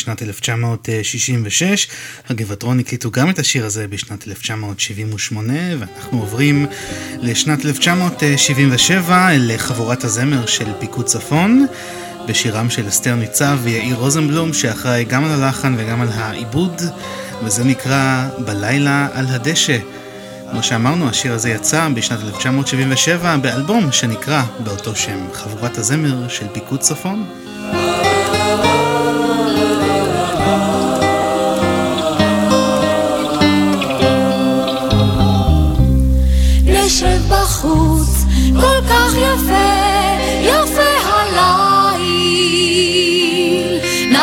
משנת 1966. הגבעתרון הקליטו גם את השיר הזה בשנת 1978, ואנחנו עוברים לשנת 1977 אל חבורת הזמר של פיקוד צפון. בשירם של אסתר ניצב ויאיר רוזנבלום שאחראי גם על הלחן וגם על העיבוד וזה נקרא בלילה על הדשא. כמו שאמרנו השיר הזה יצא בשנת 1977 באלבום שנקרא באותו שם חבורת הזמר של פיקוד צפון.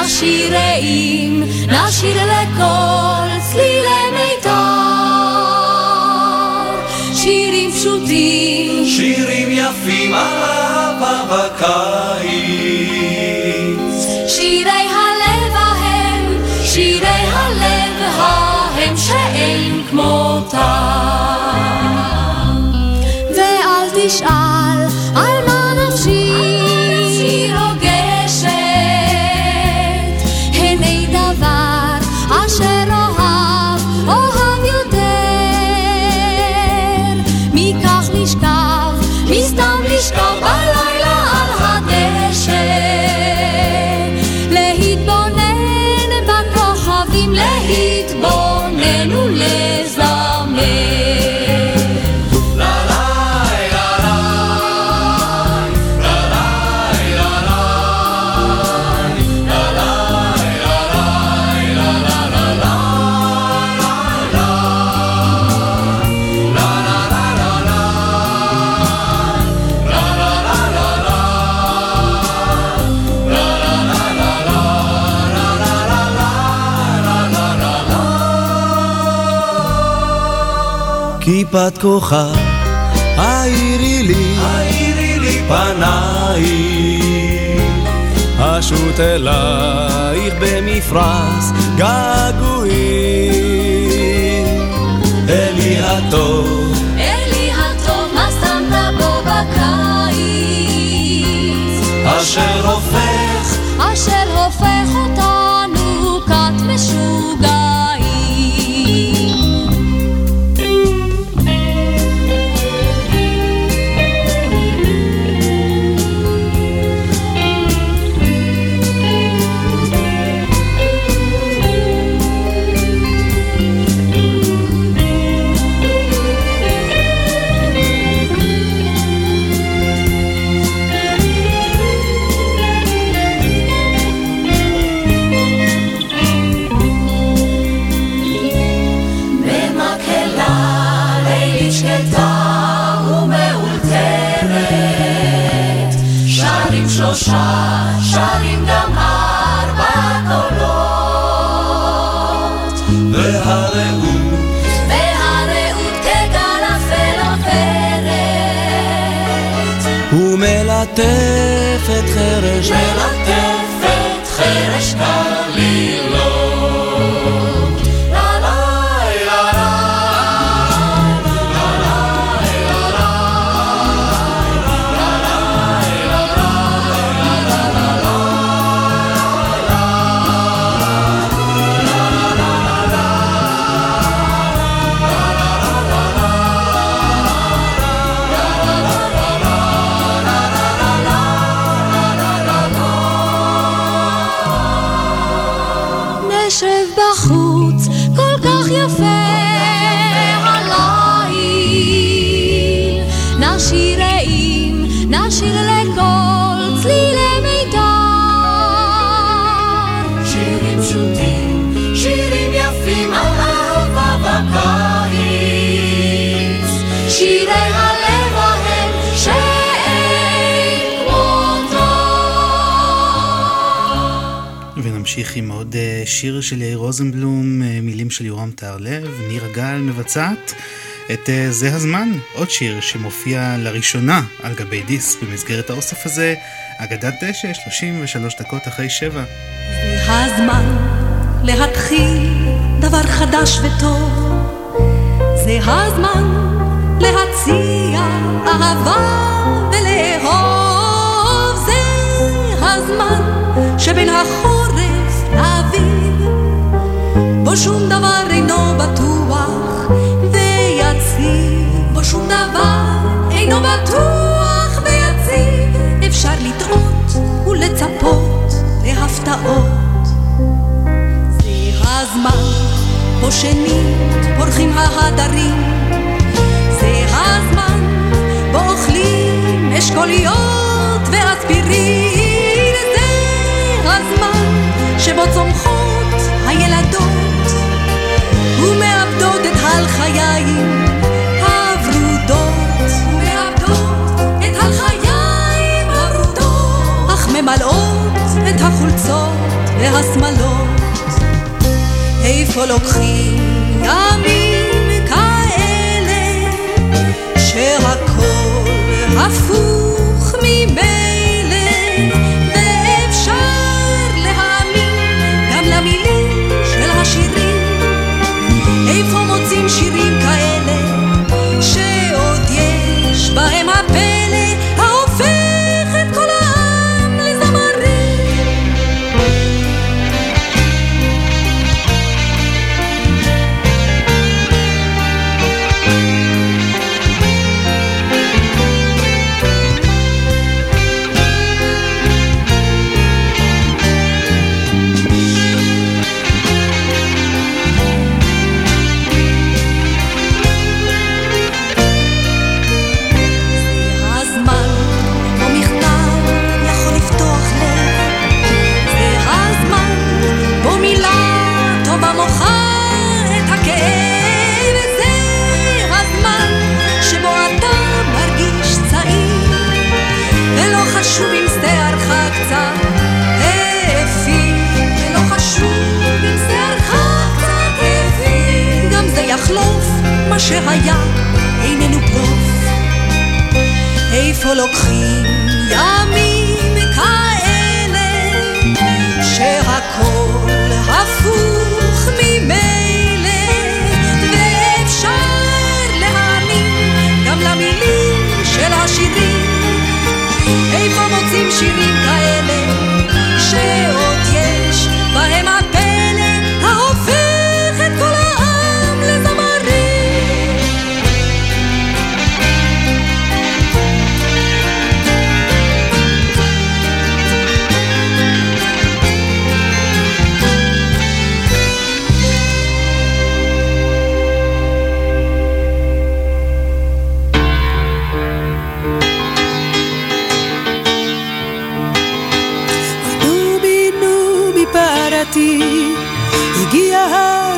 נשיר רעים, נשיר לכל כיפת כוחה, האירי לי, האירי לי פנייך, אשות אלייך במפרש געגועים. אלי הטוב, אלי הטוב, מה שמת בו בקיץ, אשר רופא ומלטפת חרש מלטפת חרש קלילות. ונמשיך עם עוד אה, שיר של יאיר רוזנבלום, אה, מילים של יורם טהרלב, נירה גל מבצעת את אה, זה הזמן, עוד שיר שמופיע לראשונה על גבי דיסק במסגרת האוסף הזה, אגדת דשא, 33 דקות אחרי שבע. זה הזמן להתחיל דבר חדש וטוב. זה הזמן להציע אהבה ולאהוב. זה הזמן שבין לאביב, שום דבר אינו בטוח ויציב. בו שום דבר אינו בטוח ויציב. אפשר לטעות ולצפות להפתעות. זה הזמן בו שנית פורחים ההדרים. זה הזמן בו אוכלים אשכוליות ואספירין. זה הזמן שבו צומחות הילדות ומאבדות את הלחיים הוורודות. ומאבדות את הלחיים הוורודות. אך ממלאות את החולצות והשמלות. איפה לוקחים ימים כאלה שהכל הפוך מה שהיה איננו בלוף איפה לוקחים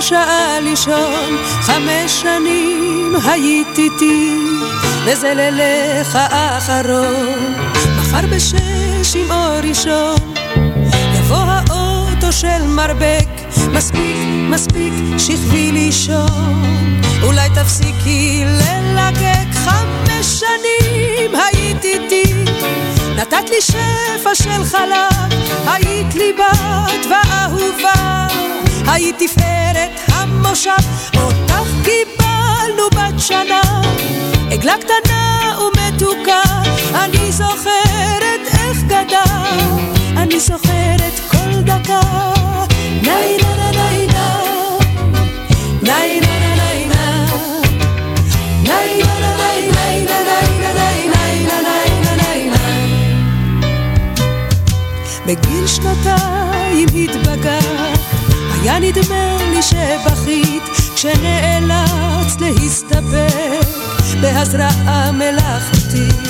השעה לישון, חמש שנים היית איתי, וזה לילך האחרון. מחר בשש עם אור ראשון, יבוא האוטו של מרבק, מספיק, מספיק, שכבי לישון. אולי תפסיקי ללקק חמש שנים היית איתי, נתת לי שפע של חלב, היית לי בת ואהובה, היית תפארת המושב, אותך קיבלנו בת שנה, עגלה קטנה ומתוקה, אני זוכרת איך גדל, אני זוכרת כל דקה, ניי נה נה ניי נה, ניי נה בגיל שנתיים התבגרת, היה נדמה לי שבכית כשנאלצת להסתפק בהזרעה מלאכותית.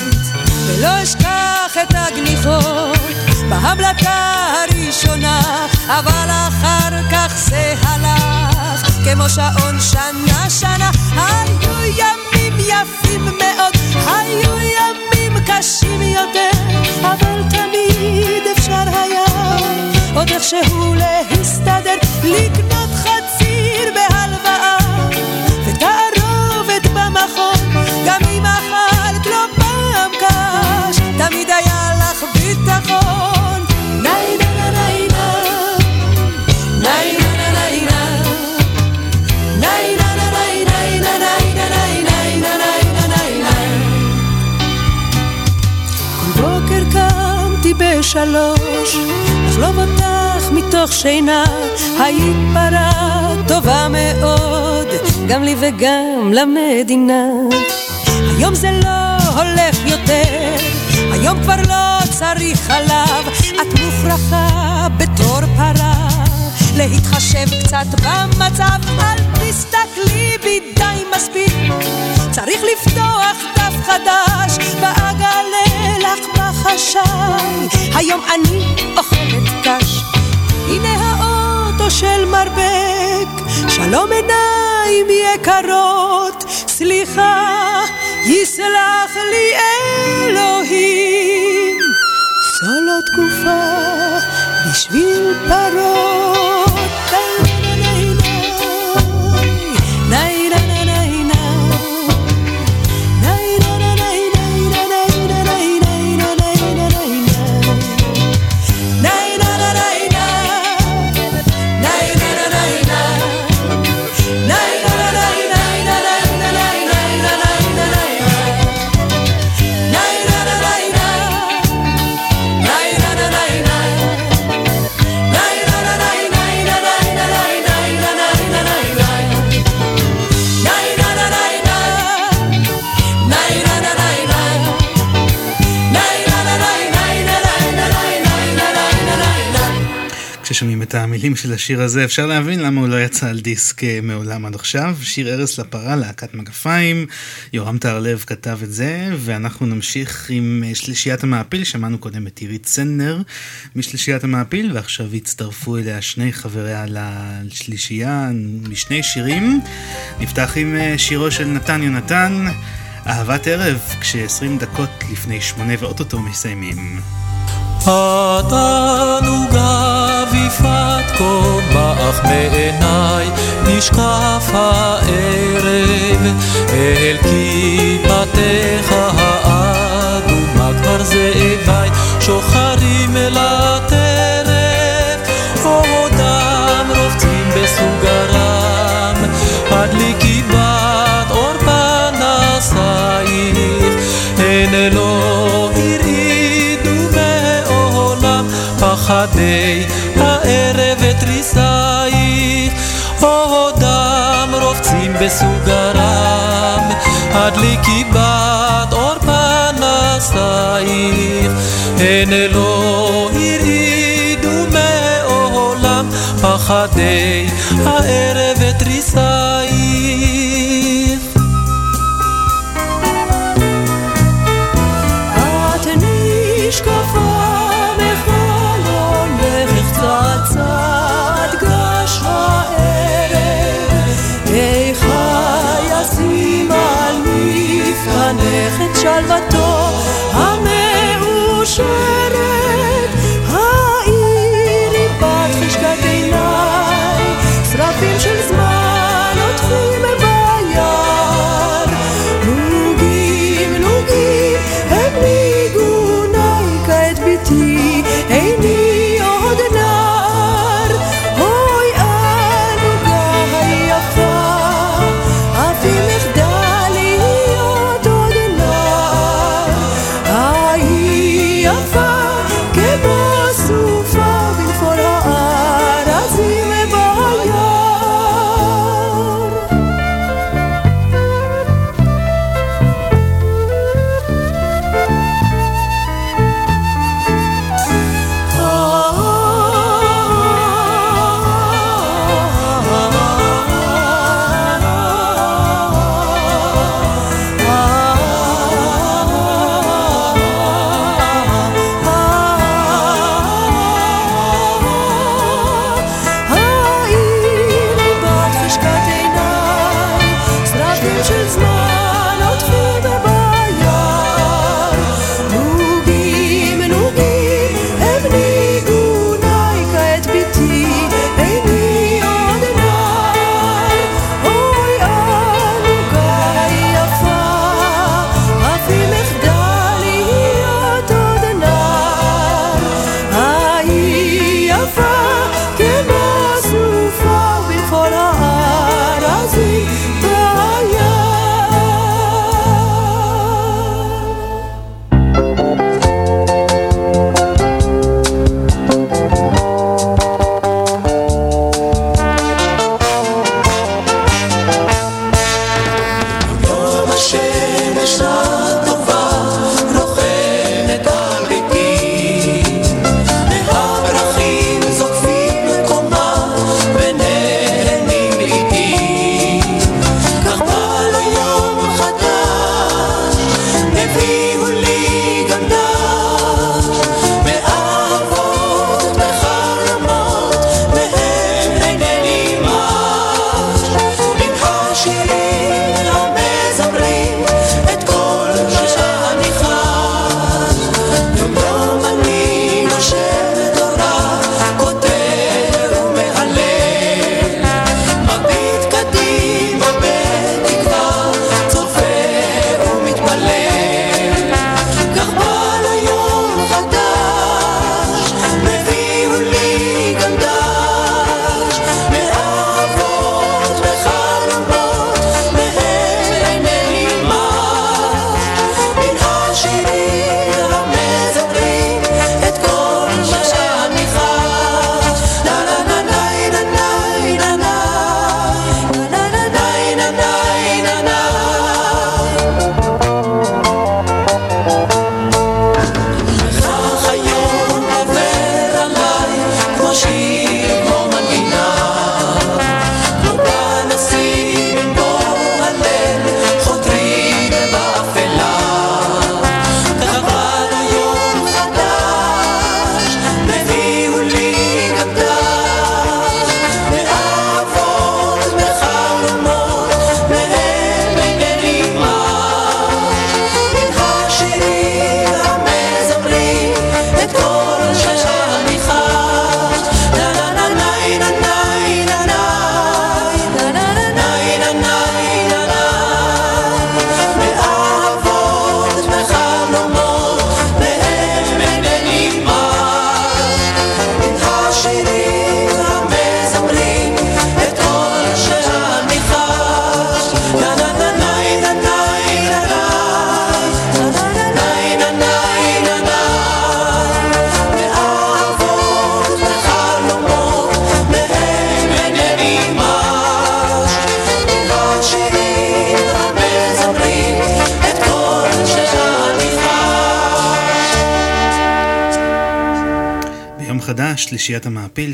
ולא אשכח את הגניחות בהבלטה הראשונה, אבל אחר כך זה הלך כמו שעון שנה שנה. היו ימים יפים מאוד, היו ימים קשים יותר, אבל תמיד אפשר היה עוד איכשהו להסתדר, לקנות בשלוש, לחלוב אותך מתוך שינה, היית פרה טובה מאוד, גם לי וגם למדינה. היום זה לא הולך יותר, היום כבר לא צריך חלב, את מוכרחה בתור פרה. להתחשב קצת במצב, אל תסתכלי בי די מספיק. צריך לפתוח דף חדש, ואגלה לך בחשאי. היום אני אוכלת קש. הנה האוטו של מרבק, שלום עיניים יקרות, סליחה, יסלח לי אלוהים. זו לא תקופה בשביל פרות. את המילים של השיר הזה אפשר להבין למה הוא לא יצא על דיסק אה, מעולם עד עכשיו. שיר ארס לפרה, להקת מגפיים, יורם טהרלב כתב את זה, ואנחנו נמשיך עם אה, שלישיית המעפיל, שמענו קודם את עירית צנר משלישיית המעפיל, ועכשיו הצטרפו אליה שני חבריה לשלישייה משני שירים. נפתח עם אה, שירו של נתן יונתן, אהבת ערב, כש-20 דקות לפני שמונה ואו-טו-טו מסיימים. התענוגה ויפת בך מעיניי, נשקף הערב אל כיפתך האדומה כבר זאביי שוחרים אל פחדי הערב ותריסייך, עודם רובצים בסוגרם, הדליקי בת אור פנסייך, הן לא הרעידו מעולם פחדי הערב ותריסייך.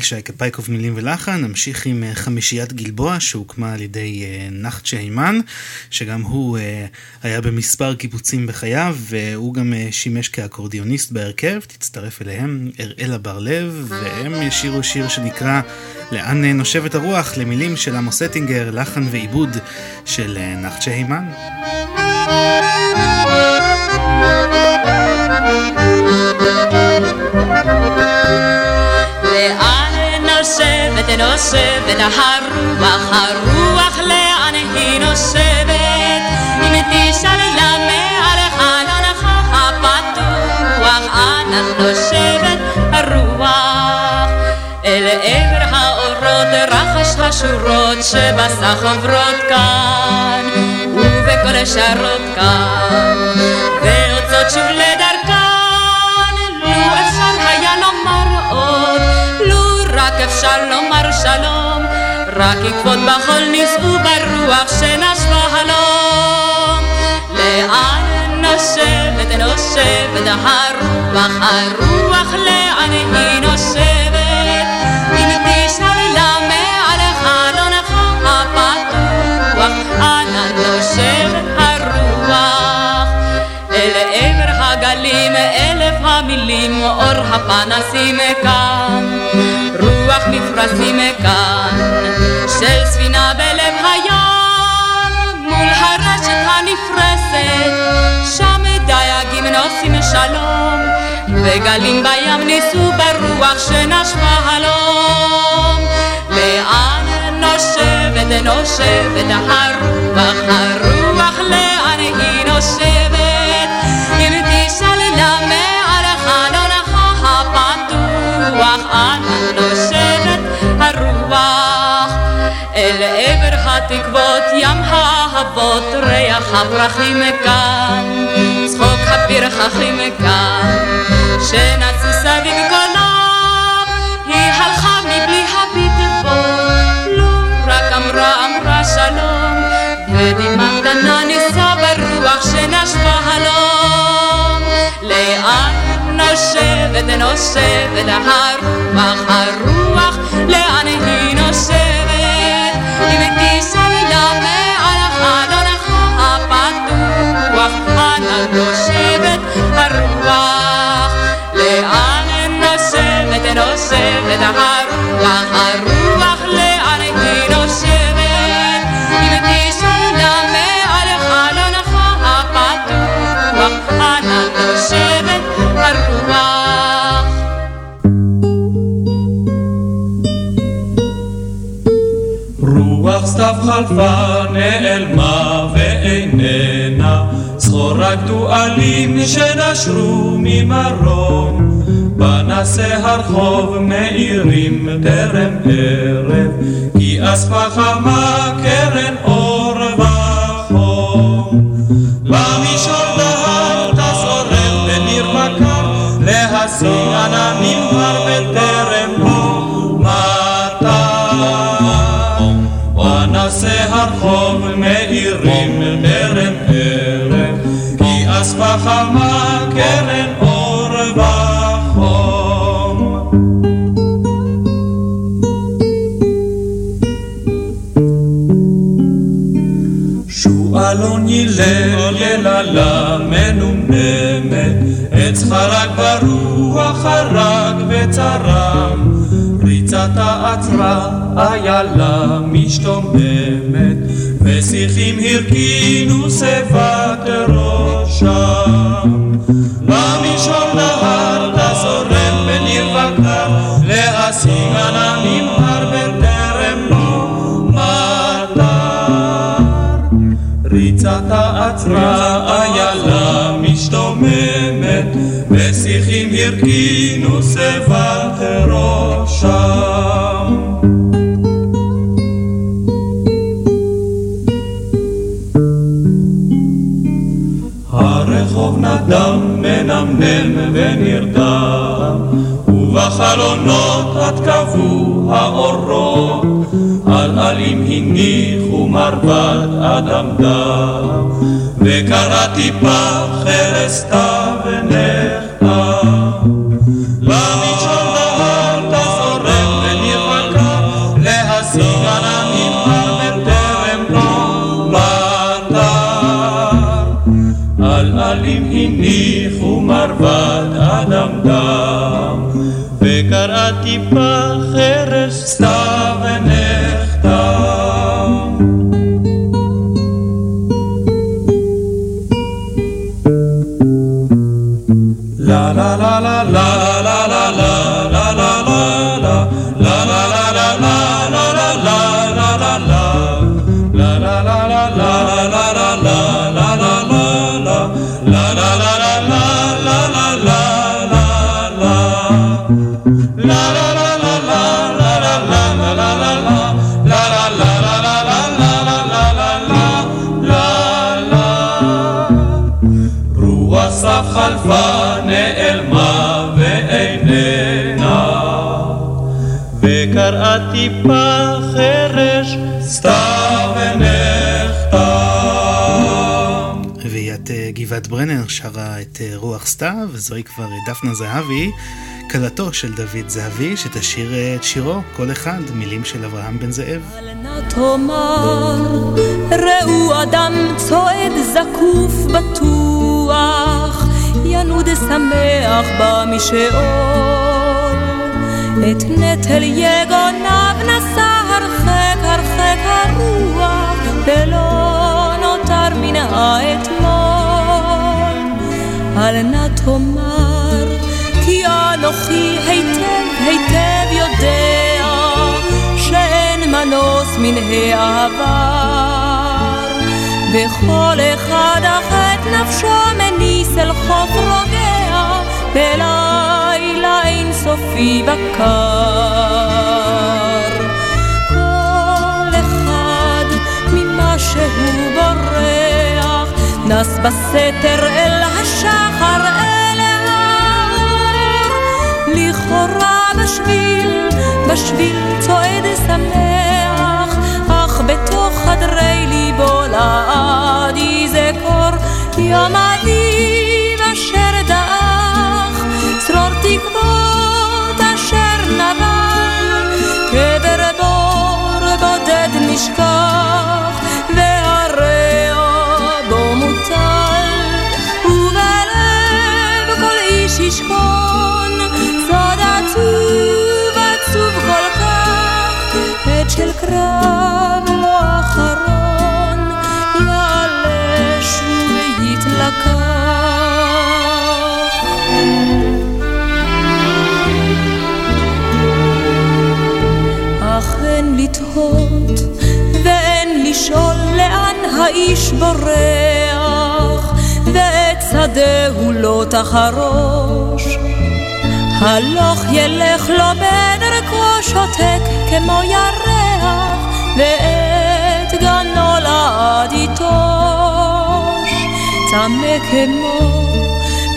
שלישיית המעפיל, שייקה פייקוב מילים ולחן. נמשיך עם אה, חמישיית גלבוע, שהוקמה על ידי אה, נחצ'ה הימן, שגם הוא אה, היה במספר קיבוצים בחייו, והוא גם שימש כאקורדיוניסט בהרכב. תצטרף אליהם אראלה בר-לב, והם ישירו שיר שנקרא לאן נושבת הרוח, למילים של עמוס אטינגר, לחן ועיבוד של נחצ'ה הימן. נושבת נושבת הרוח, הרוח לאן היא נושבת? אם תשאל למה על חלונך הפתוח, אנה נושבת הרוח? אל עבר האורות רחש השורות שבסך עוברות כאן, ובכל שרות כאן, ויוצאות שוב לדרכן, עקבות בחול נישאו ברוח שנשבה הלום. לאן נושבת נושבת הרוח, הרוח לאן היא נושבת? אם תשאל למה על חלונך הפתוח, אנה נושבת הרוח? אל עבר הגלים אלף המילים, אור הפנסים כאן, רוח מפרשים כאן, של ספינה בלב הים, מול הרשת הנפרסת, שם דייגים נוסעים שלום, וגלים בים ניסו ברוח שנשבה הלום. לאן נושבת נושבת הרוח, הרוח לאן היא נושבת? אל עבר התקוות ים האהבות, ריח הפרחים כאן, צחוק הפרחחים כאן, שנצו סביב קולם, היא הלכה מבלי הביט בו, לו רק אמרה אמרה שלום, ודמעה קטנה נישא ברוח שנשבה הלום. לאן נושבת נושבת הרוח, הרוח, לאן היא נושבת? נושבת נושבת הרוח, הרוח, סתיו חלפה נעלמה ואיננה. צחורה גדועלים שנשרו ממרום. פנסי הרחוב מאירים טרם ערב. כי אספה חמה קרן אור ריצתה עצרה איילה משתוממת ושיחים הרכינו שיבת ראשם במישור נהר תזורם בקר להשיג עננים הרבה טרם לו מטר. ריצתה עצרה הרכינו שיבת ראשם הרחוב נדם מנמנם ונרדם ובחלונות עד קבעו האורות. על עלים הניחו מרבד אדם דם וקראתי פח חרסתה ונחתה הניחו מרבד אדמדם, וקרעתי פח חרש סתיו שרה את אה, רוח סתיו, וזוהי כבר אה, דפנה זהבי, כלתו של דוד זהבי, שתשיר אה, את שירו, כל אחד, מילים של אברהם בן זאב. ראו אדם צועד זקוף בטוח, ינוד שמח במשעול. את נטל יגוניו נשא הרחק הרחק הרוח, ולא נותר מן האתמול. אל נא תאמר, כי אנוכי היטב היטב יודע, שאין מנוס מן העבר. וכל אחד אך את נפשו מניס אל חוף רוגע, בלילה אינסופי בקר. כל אחד ממה שהוא בורח, נס בסתר אל השחר אל האור. לכאורה בשביל, בשביל צועד שמח, אך בתוך חדרי ליבו לעד יזכור יום אביב אשר דעך, צרור תקוות אשר נבל, עת של קרב לא אחרון, יעלה שוב ויתלקח. אך אין לתהות ואין לשאול לאן האיש בורח, ואת שדהו לא תחרוש. הלוך ילך לו בדרכו שותק כמו ירח, ואת גנו לעד יטוש. צמא כמו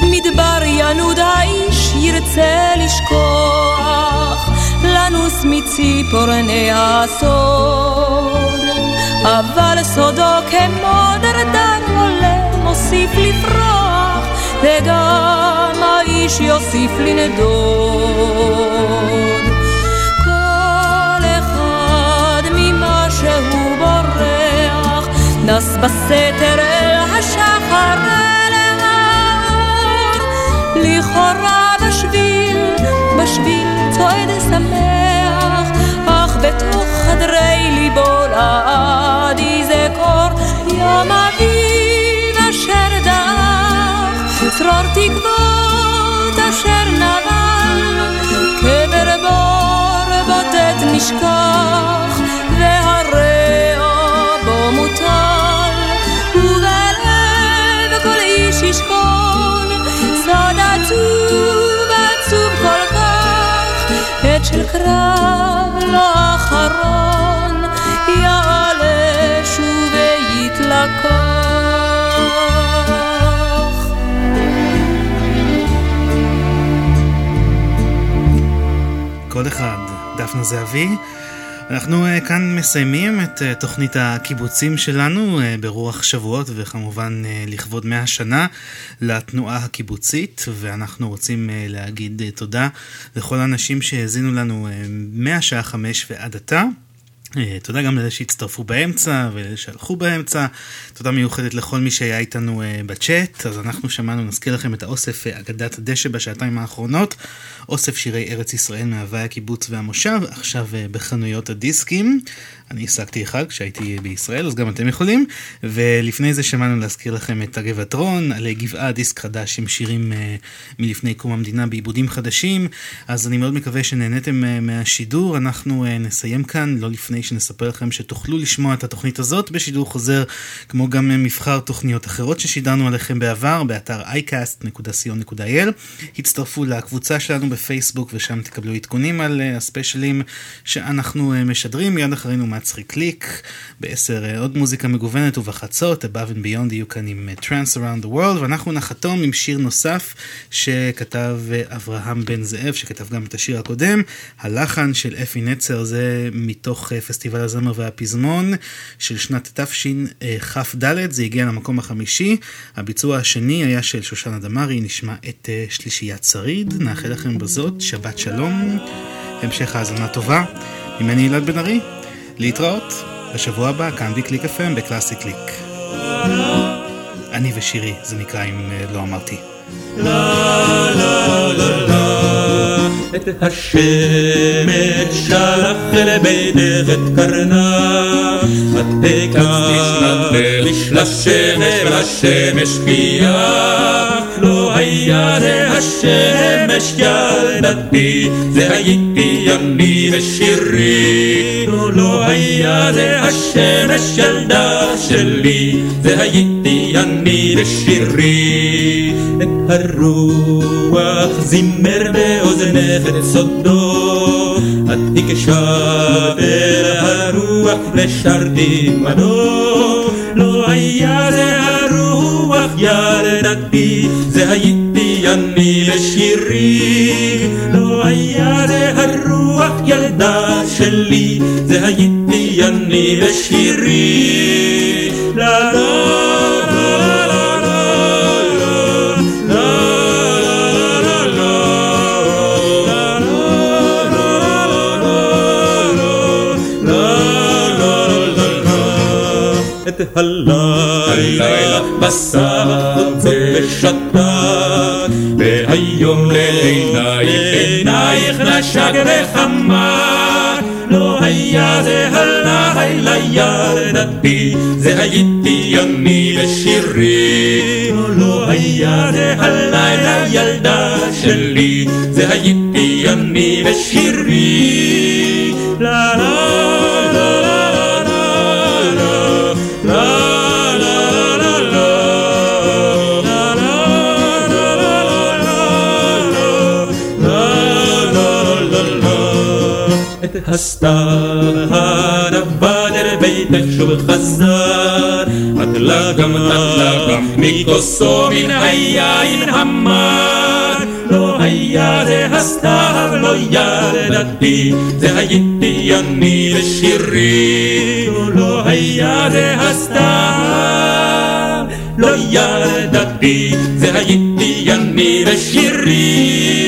מדבר ינוד האיש ירצה לשכוח, לנוס מציפורני הסוד. אבל סודו כמו דרדר עולה מוסיף לפרוח, וגם האיש יוסיף לנדוד. בסתר אל השחר אל האור. לכאורה בשביל, בשביל צועד שמח, אך בתוך חדרי ליבו לעד יזכור יום אביב אשר דח, צרור תקוות אשר נבל, קבר בור בודד נשכח, עצוב עצוב כל כך, עת של קרב לא אחרון, יעלה שוב ויתלקח. כל אחד, דפנה זהבי. אנחנו uh, כאן מסיימים את uh, תוכנית הקיבוצים שלנו uh, ברוח שבועות וכמובן לכבוד 100 שנה לתנועה הקיבוצית ואנחנו רוצים uh, להגיד uh, תודה לכל האנשים שהאזינו לנו uh, מהשעה 5 ועד עתה. אה, תודה גם לאלה שהצטרפו באמצע ולאלה שהלכו באמצע. תודה מיוחדת לכל מי שהיה איתנו אה, בצ'אט. אז אנחנו שמענו, נזכיר לכם את האוסף אה, אגדת הדשא בשעתיים האחרונות. אוסף שירי ארץ ישראל מהווי הקיבוץ והמושב, עכשיו בחנויות הדיסקים. אני השגתי אחד כשהייתי בישראל, אז גם אתם יכולים. ולפני זה שמענו להזכיר לכם את הגבעתרון, עלי גבעה, דיסק חדש עם שירים מלפני קום המדינה בעיבודים חדשים. אז אני מאוד מקווה שנהניתם מהשידור. אנחנו נסיים כאן, לא לפני שנספר לכם שתוכלו לשמוע את התוכנית הזאת בשידור חוזר, כמו גם מבחר תוכניות אחרות ששידרנו עליכם בעבר, באתר iCast.co.il. הצטרפו לקבוצה שלנו בפייסבוק ושם תקבלו עדכונים על uh, הספיישלים שאנחנו uh, משדרים. מיד אחרינו מצחיק קליק, בעשר אה, עוד מוזיקה מגוונת ובחצות, Above and Beyond יהיו כאן עם אה, Trans Around the World, ואנחנו נחתום עם שיר נוסף שכתב אה, אברהם בן זאב, שכתב גם את השיר הקודם, הלחן של אפי נצר זה מתוך פסטיבל הזמר והפזמון של שנת תשכ"ד, זה הגיע למקום החמישי, הביצוע השני היה של שושנה דמארי, נשמע את שלישיית שריד, נאחל לכם בזאת שבת שלום, המשך האזנה טובה. ממני אלעד בן ארי, להתראות בשבוע הבא, כאן בקליק FM בקלאסי קליק. אני ושירי, זה נקרא אם אה, לא אמרתי. את השמש שלח לבינך את קרנה, את הקצת לשמש ולשמש חייה. לא היה זה השמש ילדתי, זה הייתי אני ושירי. לא היה זה השמש ילדה שלי, זה הייתי אני ושירי. את הרוח זימר באוזנך את סודו, את תקשב אל הרוח ושרתי מנו. לא היה זה הרוח ילדתי, זה הייתי אני ושירי. לא היה זה הרוח ילדה שלי, זה הייתי אני ושירי. הלילה. בסך ושתק והיום לעינייך עינייך נשק וחמק לא היה זה הלילה ילדתי זה הייתי אני ושירי. לא היה זה הלילה ילדה שלי זה הייתי אני ושירי. לה לה את הסתיו הנבד אל ביתך שוב חזר, נטלה גם נטלה גם מכוסו מן היין המר. לא היה זה הסתיו, לא ילדתי, זה הייתי אני ושירי. לא היה זה הסתיו, לא ילדתי, זה הייתי אני ושירי.